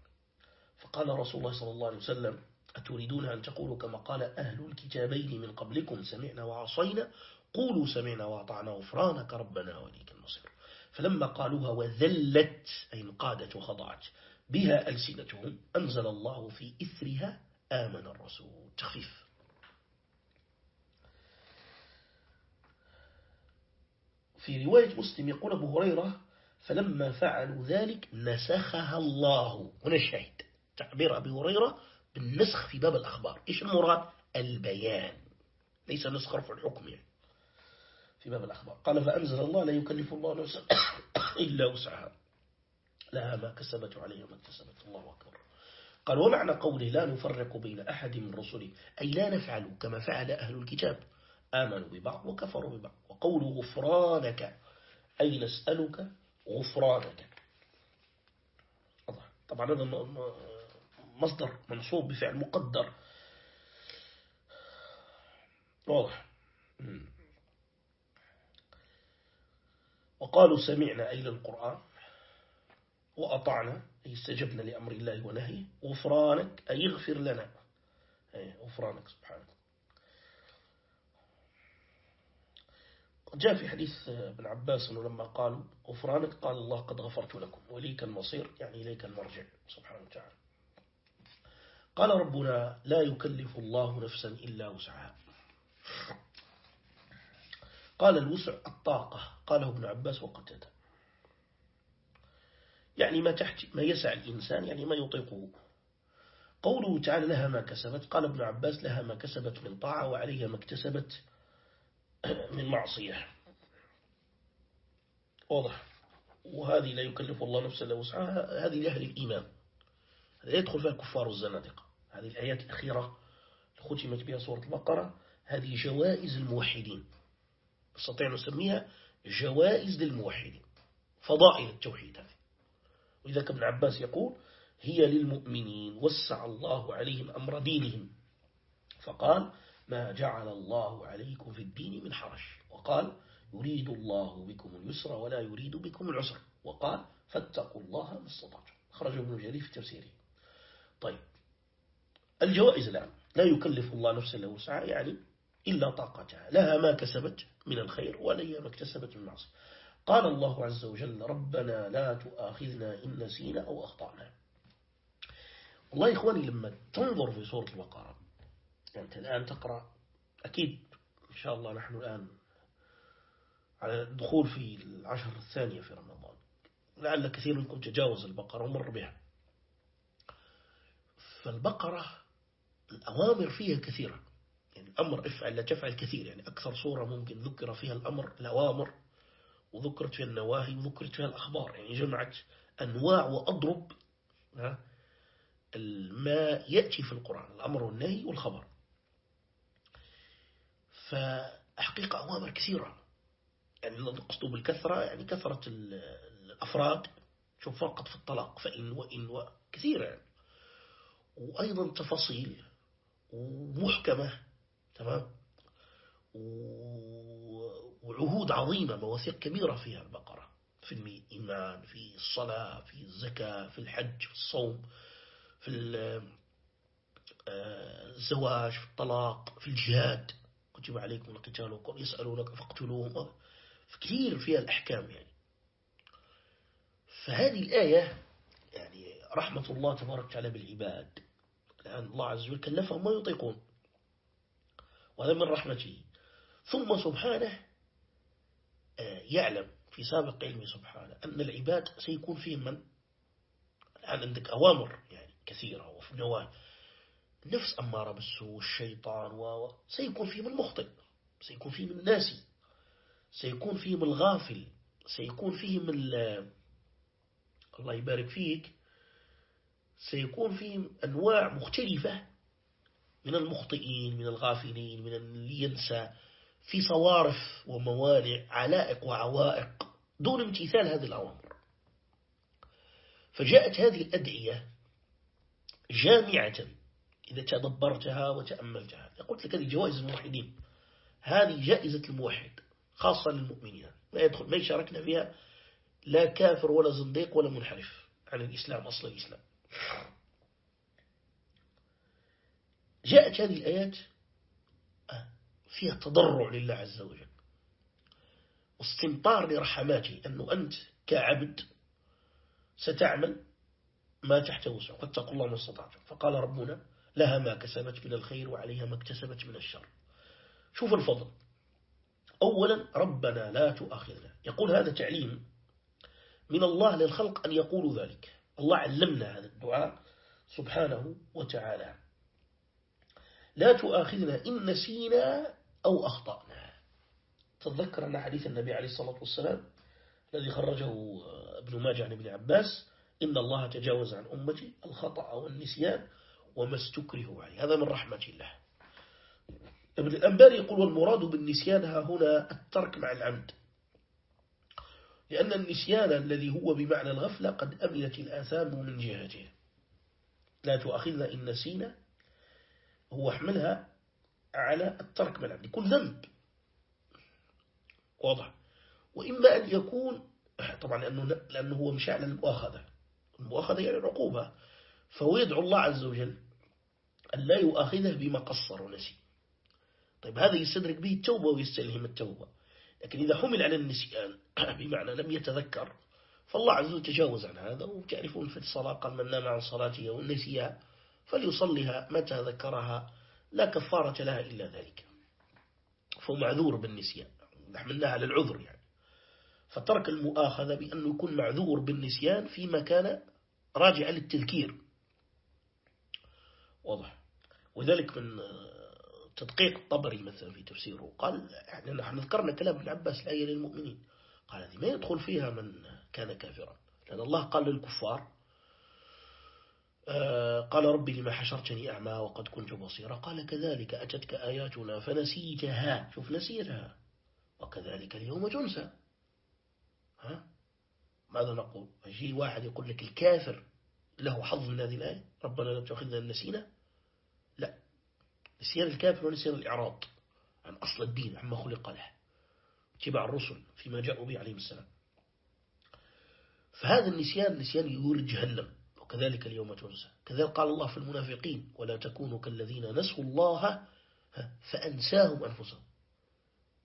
فقال رسول الله صلى الله عليه وسلم أتريدون أن تقولوا كما قال أهل الكتابين من قبلكم سمعنا وعصينا قولوا سمعنا وأطعنا غفرانك ربنا وليك المصير. فلما قالوها وذلت أي انقادت وخضعت بها ألسنتهم. أنزل الله في إثرها آمن الرسول. تخفيف. في رواية مسلم يقول أبو هريرة فلما فعلوا ذلك نسخها الله. هنا الشاهد. تعبير أبي هريرة بالنسخ في باب الأخبار. إيش المراد؟ البيان. ليس نسخ رفع الحكم يعني. في باب الأخبار. قال فأنزل الله لا يكلف الله نفسا إلا وسعها. لها ما كسبت وعليها ما اكتسبت. الله أكبر. قال ومعنى قوله لا نفرق بين أحد من رسله أي لا نفعل كما فعل أهل الكتاب. آمنوا ببعض وكفروا ببعض. وقوله غفرانك أي نسألك غفرانك. طبعا هذا مصدر منصوب بفعل مقدر. واضح. وقالوا سمعنا أي للقرآن وأطعنا أي استجبنا لأمر الله ونهيه غفرانك أي اغفر لنا. غفرانك سبحانك. جاء في حديث ابن عباس أنه لما قالوا غفرانك قال الله قد غفرت لكم وليك المصير يعني إليك المرجع سبحانه وتعالى. قال ربنا لا يكلف الله نفسا إلا وسعها. قال الوسع الطاقة قاله ابن عباس وقتده يعني ما تحت ما يسع الإنسان يعني ما يطيقه. قوله تعالى لها ما كسبت قال ابن عباس لها ما كسبت من طاعة وعليها ما اكتسبت من معصية. واضح. وهذه لا يكلف الله نفسا إلا وسعها هذه لأهل الإيمان. هذا يدخل فيها الكفار والزنادقة هذه الآيات الأخيرة ختمت بها سورة البقرة هذه جوائز الموحدين نستطيع نسميها جوائز للموحدين. فضائل التوحيد هذه. وإذا ابن عباس يقول هي للمؤمنين وسع الله عليهم أمر دينهم. فقال ما جعل الله عليكم في الدين من حرج. وقال يريد الله بكم اليسر ولا يريد بكم العسر. وقال فاتقوا الله ما استطعتم. خرج ابن جرير في تفسيره. طيب الجوائز الآن. لا يكلف الله نفسا له وسعها يعني إلا طاقتها. لها ما كسبت من الخير وليها ما اكتسبت من معصية. قال الله عز وجل ربنا لا تؤاخذنا إن نسينا أو أخطأنا. والله يا إخواني لما تنظر في سورة البقرة أنت الآن تقرأ أكيد إن شاء الله نحن الآن على الدخول في العشر الثانية في رمضان. لعل كثير منكم تجاوز البقرة ومر بها. فالبقرة الأوامر فيها كثيرة. يعني الأمر افعل لا تفعل كثير. يعني أكثر صورة ممكن ذكر فيها الأمر الأوامر. وذكرت فيها النواهي وذكرت فيها الأخبار. يعني جمعت أنواع وأضرب ما يأتي في القرآن الأمر والنهي والخبر. فحقيقة أوامر كثيرة. يعني نقصد بالكثرة يعني كثرة الأفراد شوف فقط في الطلاق فإن وإن وكثيرة يعني وأيضا تفاصيل ومحكمة تمام؟ وعهود عظيمة مواثيق كبيرة فيها البقرة. في الإيمان في الصلاة في الزكاة في الحج في الصوم في الزواج في الطلاق في الجهاد. كتب عليكم القتال يسألونك فاقتلوهم. كثير فيها الأحكام يعني. فهذه الآية يعني رحمة الله تبارك وتعالى بالعباد. لأن الله عز وجل كلفهم ما يطيقون. وهذا من رحمته. ثم سبحانه آه، يعلم في سابق علمه سبحانه. أن العباد سيكون فيهم من؟ الآن عندك أوامر يعني كثيرة وفي نواهي النفس أمارة بالسوء الشيطان و سيكون فيهم المخطئ سيكون فيهم الناسي سيكون فيهم الغافل سيكون فيهم الله يبارك فيك سيكون فيهم أنواع مختلفة من المخطئين من الغافلين من اللي ينسى. في صوارف وموانع علائق وعوائق دون امتثال هذه الأوامر فجاءت هذه الأدعية جامعة إذا تدبرتها وتأملتها. قلت لك هذه جوائز الموحدين هذه جائزة الموحد خاصة للمؤمنين. ما يدخل ما يشاركنا فيها لا كافر ولا زنديق ولا منحرف عن الإسلام أصل الإسلام. جاءت هذه الآيات فيها تضرع لله عز وجل. واستمطار لرحماته أنه أنت كعبد ستعمل ما تحت وسع فاتقوا الله ما استطعتم. فقال ربنا لها ما كسبت من الخير وعليها ما اكتسبت من الشر. شوف الفضل. أولا ربنا لا تؤاخذنا. يقول هذا تعليم من الله للخلق أن يقولوا ذلك. الله علمنا هذا الدعاء سبحانه وتعالى. لا تؤاخذنا إن نسينا أو أخطأنا تذكر أن حديث النبي عليه الصلاة والسلام الذي خرجه ابن ماجه عن ابن عباس إن الله تجاوز عن أمتي الخطأ والنسيان وما استكره عليه. هذا من رحمة الله. ابن الأنباري يقول والمراد بالنسيان ها هنا الترك مع العمد. لأن النسيان الذي هو بمعنى الغفلة قد أمنت الآثام من جهته. لا تؤخذنا إن نسينا. هو حملها على الترك من العمد كل ذنب. واضح. وإما أن يكون طبعا لأنه, لأنه هو مش على المؤاخذة. المؤاخذة يعني العقوبة. فهو يدعو الله عز وجل أن لا يؤاخذه بما قصر ونسي. طيب هذا يستدرك به التوبة ويستلهم التوبة. لكن إذا حمل على النسيان بمعنى لم يتذكر فالله عز وجل تجاوز عن هذا. وتعرفون في الصلاة قال من نام عن صلاته ونسيها فليصليها متى ذكرها لا كفارة لها إلا ذلك. فهو معذور بالنسيان. نحملناها على العذر يعني. فترك المؤاخذة بأنه يكون معذور بالنسيان فيما كان راجع للتذكير. واضح. وذلك من تدقيق الطبري مثلا في تفسيره. قال يعني نحن ذكرنا كلام ابن عباس الآية للمؤمنين. قال هذه ما يدخل فيها من كان كافرا. لأن الله قال للكفار قال ربي لما حشرتني أعمى وقد كنت بصيرا. قال كذلك أتتك آياتنا فنسيتها. شوف نسيتها. وكذلك اليوم تنسى. ها؟ ماذا نقول؟ يجي واحد يقول لك الكافر له حظ من هذه الآية؟ ربنا لا تأخذنا النسينا لا. نسيان الكافر ونسيان الإعراض عن أصل الدين عما خلق له. اتباع الرسل فيما جاءوا به عليهم السلام. فهذا النسيان نسيان يورد جهنم. وكذلك اليوم تنسى. كذلك قال الله في المنافقين ولا تكونوا كالذين نسوا الله فأنساهم أنفسهم.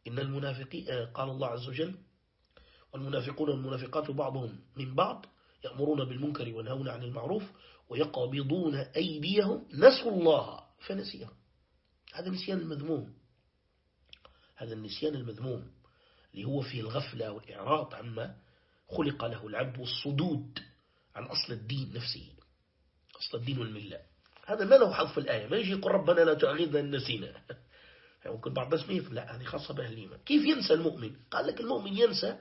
إن المنافقين آه، قال الله عز وجل والمنافقون والمنافقات بعضهم من بعض يأمرون بالمنكر وينهون عن المعروف ويقبضون أيديهم نسوا الله فنسيهم. هذا النسيان المذموم. هذا النسيان المذموم اللي هو فيه الغفلة والإعراض عما خلق له العبد والصدود. عن أصل الدين نفسه أصل الدين والملة. هذا ما له حظ في الآية ما يجي يقول ربنا لا إن نسينا. ممكن بعض الناس ما لا هذه خاصة بأهل كيف ينسى المؤمن؟ قال لك المؤمن ينسى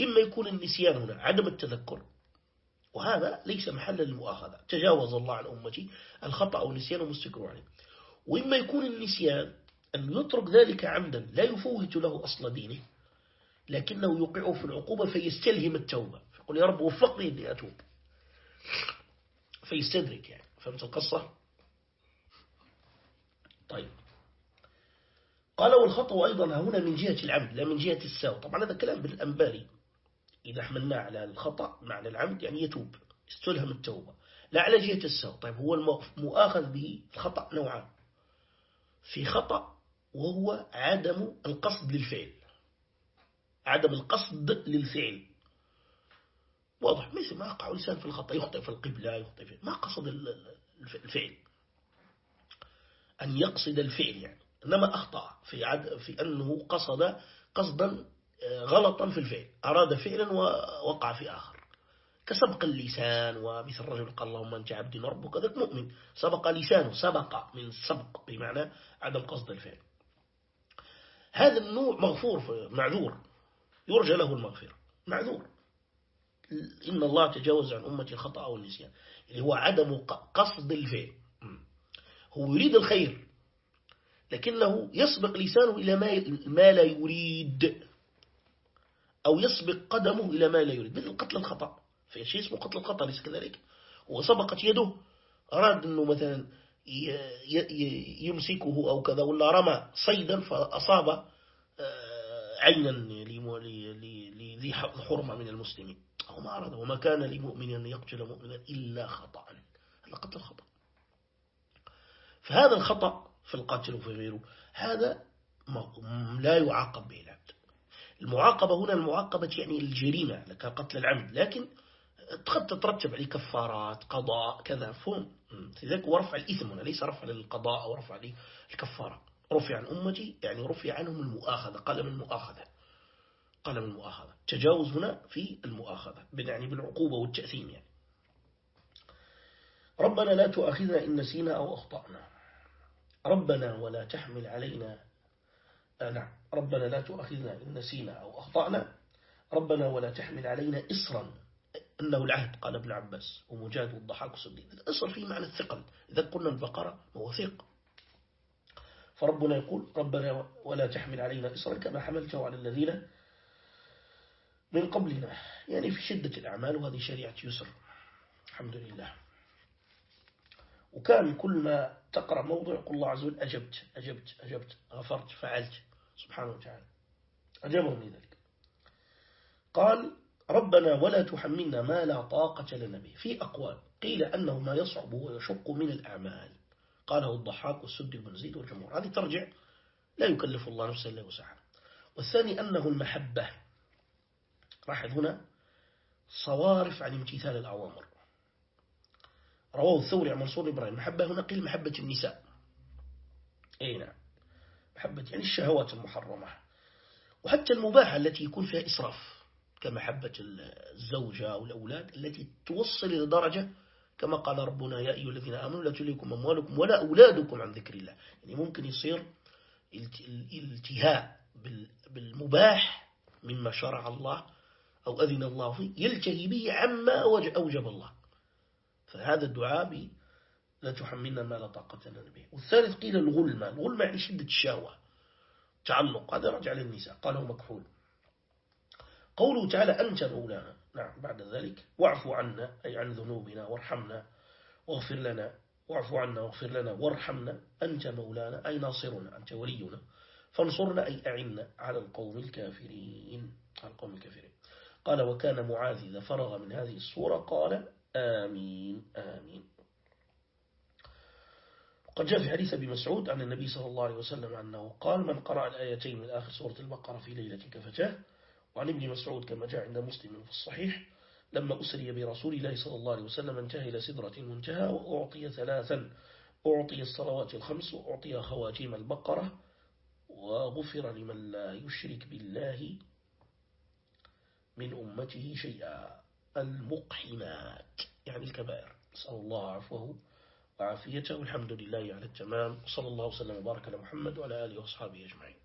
إما يكون النسيان هنا عدم التذكر. وهذا ليس محلا للمؤاخذة. تجاوز الله عن أمتي الخطأ أو النسيان ومستكر عليه. وإما يكون النسيان أن يترك ذلك عمدا لا يفوت له أصل دينه لكنه يوقعه في العقوبة فيستلهم التوبة. فيقول يا رب وفقني أني أتوب. فيستدرك يعني. فهمت القصة؟ طيب. قال والخطأ أيضا هنا من جهة العمد لا من جهة الساو. طبعا هذا كلام بالأنباري. إذا حملناه على الخطأ معنى العمد يعني يتوب استلهم التوبة. لا على جهة الساو. طيب هو المؤاخذ به الخطأ نوعان في خطأ وهو عدم القصد للفعل. عدم القصد للفعل. واضح مثل ما يقع الإنسان في الخطأ يخطئ في القبلة يخطئ في ما قصد الفعل. أن يقصد الفعل يعني إنما أخطأ في, عد في أنه قصد قصدا آه، غلطا في الفعل أراد فعلا ووقع في آخر. كسبق اللسان ومثل رجل قال اللهم أنت عبدي ربك ذاك مؤمن. سبق لسانه سبق من سبق بمعنى عدم قصد الفعل. هذا النوع مغفور معذور يرجى له المغفرة معذور. إن الله تجاوز عن أمة الخطأ والنسيان اللي هو عدم قصد الفعل. هو يريد الخير لكنه يسبق لسانه إلى ما لا يريد أو يسبق قدمه إلى ما لا يريد. مثل قتل الخطأ. في شيء اسمه قتل الخطأ ليس كذلك؟ وسبقت يده أراد أنه مثلا يمسكه أو كذا ولا رمى صيدا فأصاب آه، عينا لذي حرمة من المسلمين. أو ما أراد وما كان لمؤمن أن يقتل مؤمنا إلا خطأ. هذا قتل خطأ. فهذا الخطأ في القتل وفي غيره هذا لا يعاقب به العبد. المعاقبة هنا المعاقبة يعني الجريمة كقتل العمد. لكن قد تترتب عليه كفارات قضاء كذا فهم لذلك ورفع الإثم هنا ليس رفع للقضاء أو رفع للكفارة. رفع عن أمتي يعني رفع عنهم المؤاخذة قلم المؤاخذة. قلم المؤاخذة. تجاوز هنا في المؤاخذة يعني بالعقوبة والتأثيم يعني. ربنا لا تؤاخذنا إن نسينا أو أخطأنا. ربنا ولا تحمل علينا آه نعم. ربنا لا تؤاخذنا إن نسينا أو أخطأنا. ربنا ولا تحمل علينا إصرا. أنه العهد قال ابن عباس ومجاد والضحاك والصديق. الإصر فيه معنى الثقل. إذا قلنا البقرة هو ثق فربنا يقول ربنا ولا تحمل علينا إصرا كما حملته على الذين من قبلنا. يعني في شدة الأعمال وهذه شريعة يسر. الحمد لله. وكان كل ما تقرأ موضع يقول الله عز وجل أجبت أجبت أجبت غفرت فعلت. سبحانه وتعالى. أجابهم لذلك قال ربنا ولا تحملنا ما لا طاقة لنا به. في أقوال. قيل أنه ما يصعب ويشق من الأعمال. قاله الضحاك والسد بن زيد والجمهور. هذه ترجع. لا يكلف الله نفسا إلا وسعها. والثاني أنه المحبة. راحت هنا صوارف عن امتثال الأوامر. رواه الثوري عن منصور إبراهيم. محبة هنا قيل محبة النساء. أي نعم. محبة يعني الشهوات المحرمة. وحتى المباحة التي يكون فيها إسراف كمحبة الزوجة أو الأولاد التي توصل إلى درجة كما قال ربنا يا أيها الذين آمنوا لا تليكم أموالكم ولا أولادكم عن ذكر الله. يعني ممكن يصير الالتهاء بالمباح مما شرع الله أو أذن الله فيه يلتهي به عما أوجب الله. فهذا الدعاء لا تحملنا ما لا طاقة لنا به. والثالث قيل الغلمة. الغلمة يعني شدة الشهوة. تعلق. هذا رجع للنساء. قاله مكحول. قوله تعالى أنت مولانا. نعم بعد ذلك. واعفو عنا أي عن ذنوبنا وارحمنا واغفر لنا. واعفو عنا واغفر لنا وارحمنا. أنت مولانا أي ناصرنا أنت ولينا. فانصرنا أي أعنا على القوم الكافرين. على القوم الكافرين. قال وكان معاذ إذا فرغ من هذه الصورة قال آمين آمين. قد جاء في حديث أبي مسعود عن النبي صلى الله عليه وسلم أنه قال من قرأ الآيتين من آخر سورة البقرة في ليلة كفتاه وعن ابن مسعود كما جاء عند مسلم في الصحيح لما أسري برسول الله صلى الله عليه وسلم انتهى إلى سدرة المنتهى وأعطي ثلاثا أعطي الصلوات الخمس وأعطي خواتيم البقرة وغفر لمن لا يشرك بالله من أمته شيئا. المقحنات يعني الكبائر. نسأل الله عفوه وعافيته والحمد لله على التمام. وصلى الله وسلم وبارك على محمد وعلى آله وأصحابه أجمعين.